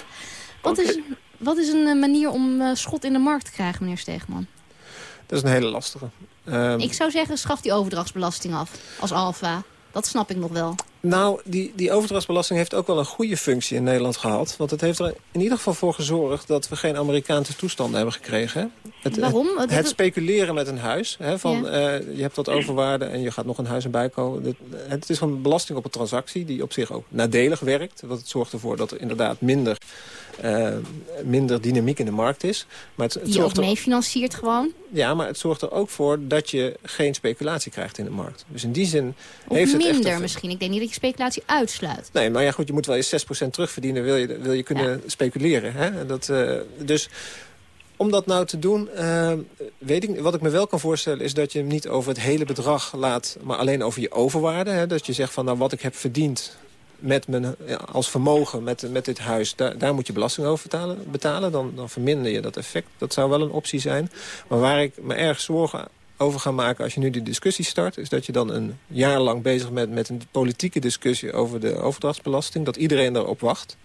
Wat, is, wat is een manier om eh, schot in de markt te krijgen, meneer Steegman? Dat is een hele lastige. Ehm, Ik zou zeggen, schaf die overdrachtsbelasting af als alfa. Dat snap ik nog wel. Nou, die, die overdrachtsbelasting heeft ook wel een goede functie in Nederland gehad. Want het heeft er in ieder geval voor gezorgd dat we geen Amerikaanse toestanden hebben gekregen. Het, Waarom? Het, speculeren met een huis. Hè, van, Ja. eh, je hebt wat overwaarde en je gaat nog een huis erbij komen. Het, het is een belasting op een transactie die op zich ook nadelig werkt. Want het zorgt ervoor dat er inderdaad minder, eh, minder dynamiek in de markt is. Maar het, het Die ook er meefinanciert gewoon. ja, maar het zorgt er ook voor dat je geen speculatie krijgt in de markt. Dus in die zin Of heeft het echt minder een- misschien. Ik denk niet dat je speculatie uitsluit. Nee, maar ja goed, je moet wel je 6% terugverdienen... wil je, wil je kunnen speculeren. Hè? Dat, eh, dus om dat nou te doen, eh, weet ik. Wat ik me wel kan voorstellen is dat je hem niet over het hele bedrag laat... maar alleen over je overwaarde. Hè? Dat je zegt van nou, wat ik heb verdiend met mijn, als vermogen met, met dit huis... Daar, daar moet je belasting over betalen. betalen dan, dan verminder je dat effect. Dat zou wel een optie zijn. Maar waar ik me erg zorgen over ga maken als je nu die discussie start... is dat je dan een jaar lang bezig bent met een politieke discussie over de overdrachtsbelasting. Dat iedereen daarop wacht.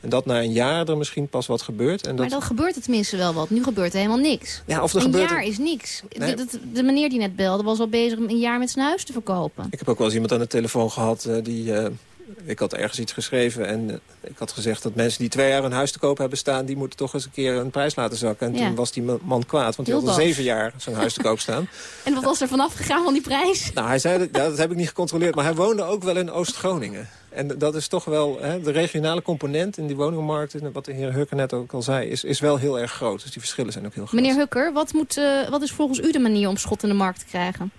En dat na een jaar er misschien pas wat gebeurt. En dat... Maar dan gebeurt het tenminste wel wat. Nu gebeurt er helemaal niks. Ja, of er een gebeurt- jaar is niks. Nee. De, de, de meneer die net belde was al bezig om een jaar met zijn huis te verkopen. Ik heb ook wel eens iemand aan de telefoon gehad eh, die... eh, ik had ergens iets geschreven en eh, ik had gezegd dat mensen die twee jaar een huis te koop hebben staan... die moeten toch eens een keer een prijs laten zakken. En Ja. toen was die ma- man kwaad, want hij had al zeven jaar zo'n huis te koop staan. En wat was er vanaf gegaan van die prijs? Nou, hij zei, dat, ja, dat heb ik niet gecontroleerd, maar hij woonde ook wel in Oost-Groningen. En dat is toch wel, hè, de regionale component in die woningmarkt... en wat de heer Hukker net ook al zei, is, is wel heel erg groot. Dus die verschillen zijn ook heel groot. Meneer Hukker, wat, moet, eh, wat is volgens u de manier om schot in de markt te krijgen?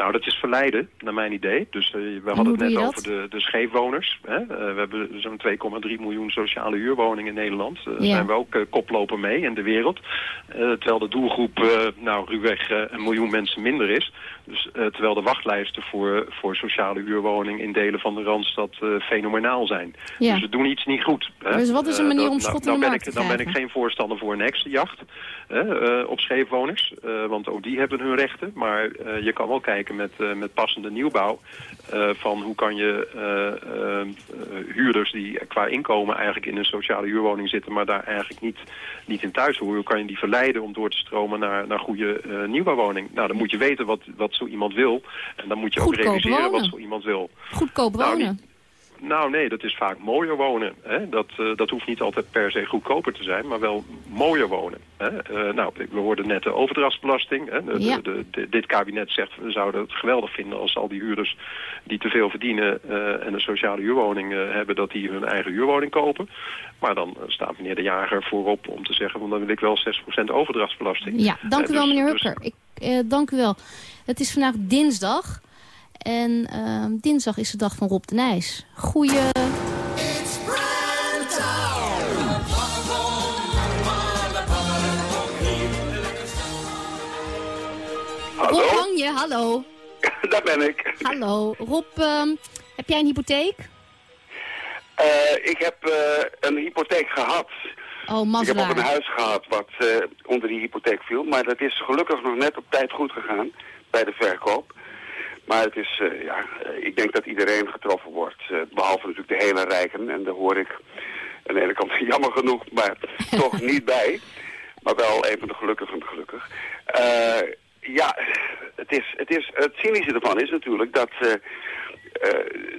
Nou, dat is verleiden, naar mijn idee. Dus eh, we hadden het net over de, de scheefwoners. Hè? Eh, we hebben zo'n 2,3 miljoen sociale huurwoningen in Nederland. Daar Ja. zijn we ook eh, koploper mee in de wereld. Eh, terwijl de doelgroep, eh, nou, ruwweg eh, een miljoen mensen minder is. Dus eh, terwijl de wachtlijsten voor, voor sociale huurwoningen in delen van de Randstad eh, fenomenaal zijn. Ja. Dus we doen iets niet goed. Hè? Dus wat is een Eh, manier dat- om nou- schot in nou de ben markt ik, te Dan ben ik geen voorstander voor een heksenjacht hè, eh, op scheefwoners. eh, want ook die hebben hun rechten. Maar eh, je kan wel kijken met, eh, met passende nieuwbouw. eh, van hoe kan je eh, eh, eh, huurders die qua inkomen eigenlijk in een sociale huurwoning zitten... maar daar eigenlijk niet, niet in thuis horen. Hoe kan je die verleiden om door te stromen naar, naar goede eh, nieuwbouwwoning? Nou, dan moet je weten wat, wat zo iemand wil. En dan moet je ook realiseren wat zo iemand wil. Goedkoop Nou, wonen. Nou nee, dat is vaak mooier wonen. Hè? Dat, eh, dat hoeft niet altijd per se goedkoper te zijn, maar wel mooier wonen. Hè? Eh, nou, we hoorden net de overdrachtsbelasting. Hè? De, Ja. de, dit kabinet zegt, we zouden het geweldig vinden als al die huurders die te veel verdienen eh, en een sociale huurwoning hebben, dat die hun eigen huurwoning kopen. Maar dan staat meneer De Jager voorop om te zeggen, van dan wil ik wel 6% overdrachtsbelasting. Ja, dank u wel, dus- meneer dus- Hukker. Ik, dank u wel. Het is vandaag dinsdag. En eh, dinsdag is de dag van Rob de Nijs. Goeie... Hallo? Oranje, hallo. daar ben ik. Hallo. Rob, ehm, heb jij een hypotheek? Eh, ik heb eh, een hypotheek gehad. Oh, Ik heb ook een huis gehad wat eh, onder die hypotheek viel. Maar dat is gelukkig nog net op tijd goed gegaan bij de verkoop. Maar het is, eh, ja, eh, ik denk dat iedereen getroffen wordt. eh, behalve natuurlijk de hele rijken. En daar hoor ik aan de ene kant jammer genoeg, maar toch niet bij. Maar wel een van de gelukkigen gelukkig. Ja, het, is, het, is, het cynische ervan is natuurlijk dat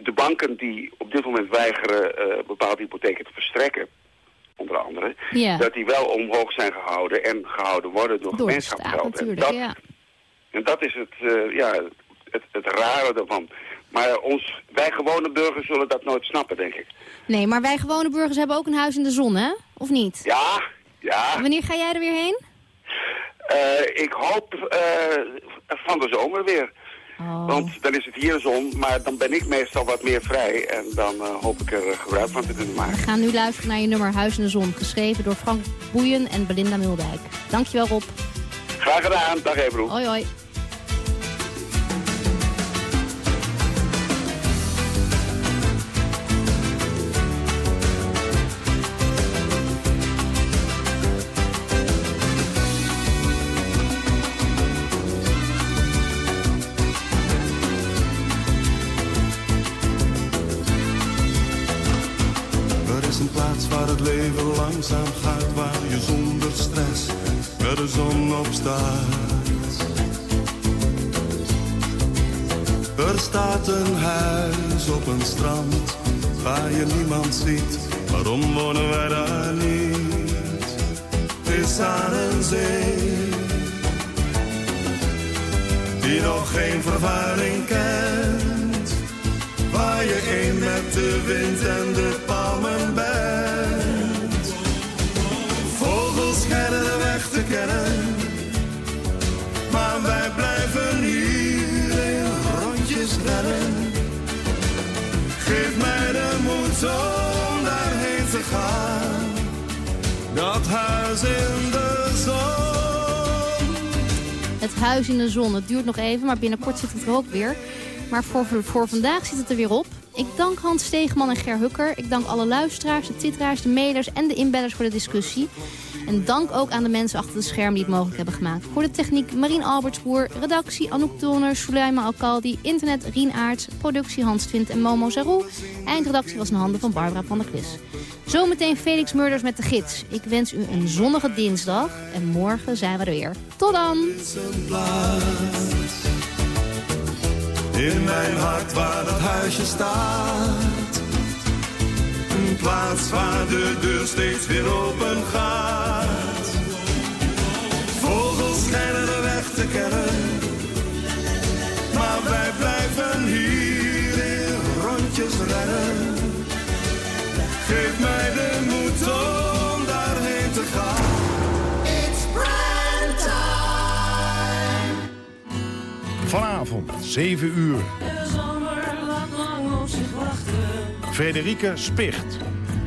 de banken die op dit moment weigeren bepaalde hypotheken te verstrekken, onder andere, Ja. dat die wel omhoog zijn gehouden en gehouden worden door, Door gemeenschapsgeld. En dat, ja. En dat is het, eh, ja, het, het rare ervan. Maar ons, wij gewone burgers zullen dat nooit snappen, denk ik. Nee, maar wij gewone burgers hebben ook een huis in de zon, hè? Of niet? Ja, ja. En wanneer ga jij er weer heen? Eh, ik hoop eh, van de zomer weer. Oh. Want dan is het hier zon, maar dan ben ik meestal wat meer vrij. En dan hoop ik er gebruik van te kunnen maken. We gaan nu luisteren naar je nummer Huis in de Zon, geschreven door Frank Boeien en Belinda Muldijk. Dankjewel Rob. Graag gedaan. Dag Ebro. Hoi hoi. De zon op staat. Er staat een huis op een strand waar je niemand ziet. Waarom wonen wij daar niet? Het is aan een zee die nog geen vervuiling kent. Waar je één met de wind en de palmen bent. Wij blijven hier in rondjes rennen. Geef mij de moed om daarheen te gaan. Dat huis in de zon. Het huis in de zon. Het duurt nog even, maar binnenkort zit het er ook weer. Maar voor, voor vandaag zit het er weer op. Ik dank Hans Stegeman en Ger Hukker. Ik dank alle luisteraars, de titraars, de mailers en de inbellers voor de discussie. En dank ook aan de mensen achter de scherm die het mogelijk hebben gemaakt. Voor de techniek Marien Albertsboer, redactie Anouk Donner, Suleima Alkaldi, internet Rien Aerts, productie Hans Twint en Momo Zarou. Eindredactie was in handen van Barbara van der Klis. Zometeen Felix Murders met de gids. Ik wens u een zonnige dinsdag en morgen zijn we er weer. Tot dan! In mijn hart waar dat huisje staat. Een plaats waar de deur steeds weer open gaat. Vogels schijnen de weg te kennen. Maar wij blijven hier in rondjes rennen. Geef mij de moed om daarheen te gaan. Vanavond, 7 uur. De zomer laat lang op zich wachten. Frederike Spicht.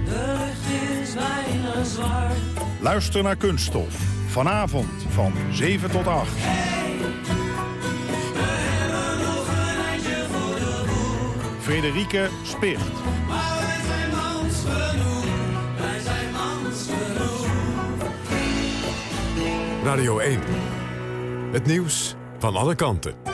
De lucht is bijna zwaar. Luister naar Kunststof. Vanavond van 7 tot 8. We hebben nog een eindje voor de boeg. Frederike Spicht. Maar wij zijn mans genoeg. Wij zijn mans genoeg. Radio 1. Het nieuws van alle kanten.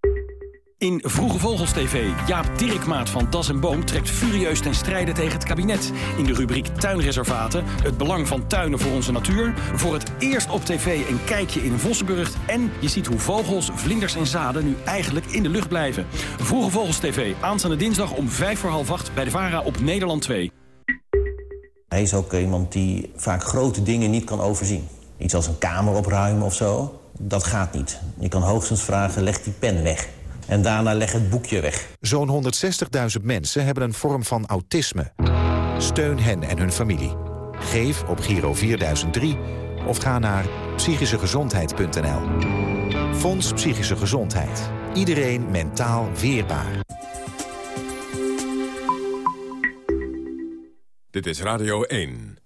In Vroege Vogels TV, Jaap Dirkmaat van Das en Boom trekt furieus ten strijde tegen het kabinet. In de rubriek Tuinreservaten, het belang van tuinen voor onze natuur. Voor het eerst op tv een kijkje in Vossenburg. En je ziet hoe vogels, vlinders en zaden nu eigenlijk in de lucht blijven. Vroege Vogels TV, aanstaande dinsdag om vijf voor half acht bij de VARA op Nederland 2. Hij is ook iemand die vaak grote dingen niet kan overzien. Iets als een kamer opruimen of zo, dat gaat niet. Je kan hoogstens vragen, leg die pen weg. En daarna leg het boekje weg. Zo'n 160.000 mensen hebben een vorm van autisme. Steun hen en hun familie. Geef op Giro 4003 of ga naar psychischegezondheid.nl. Fonds Psychische Gezondheid. Iedereen mentaal weerbaar. Dit is Radio 1.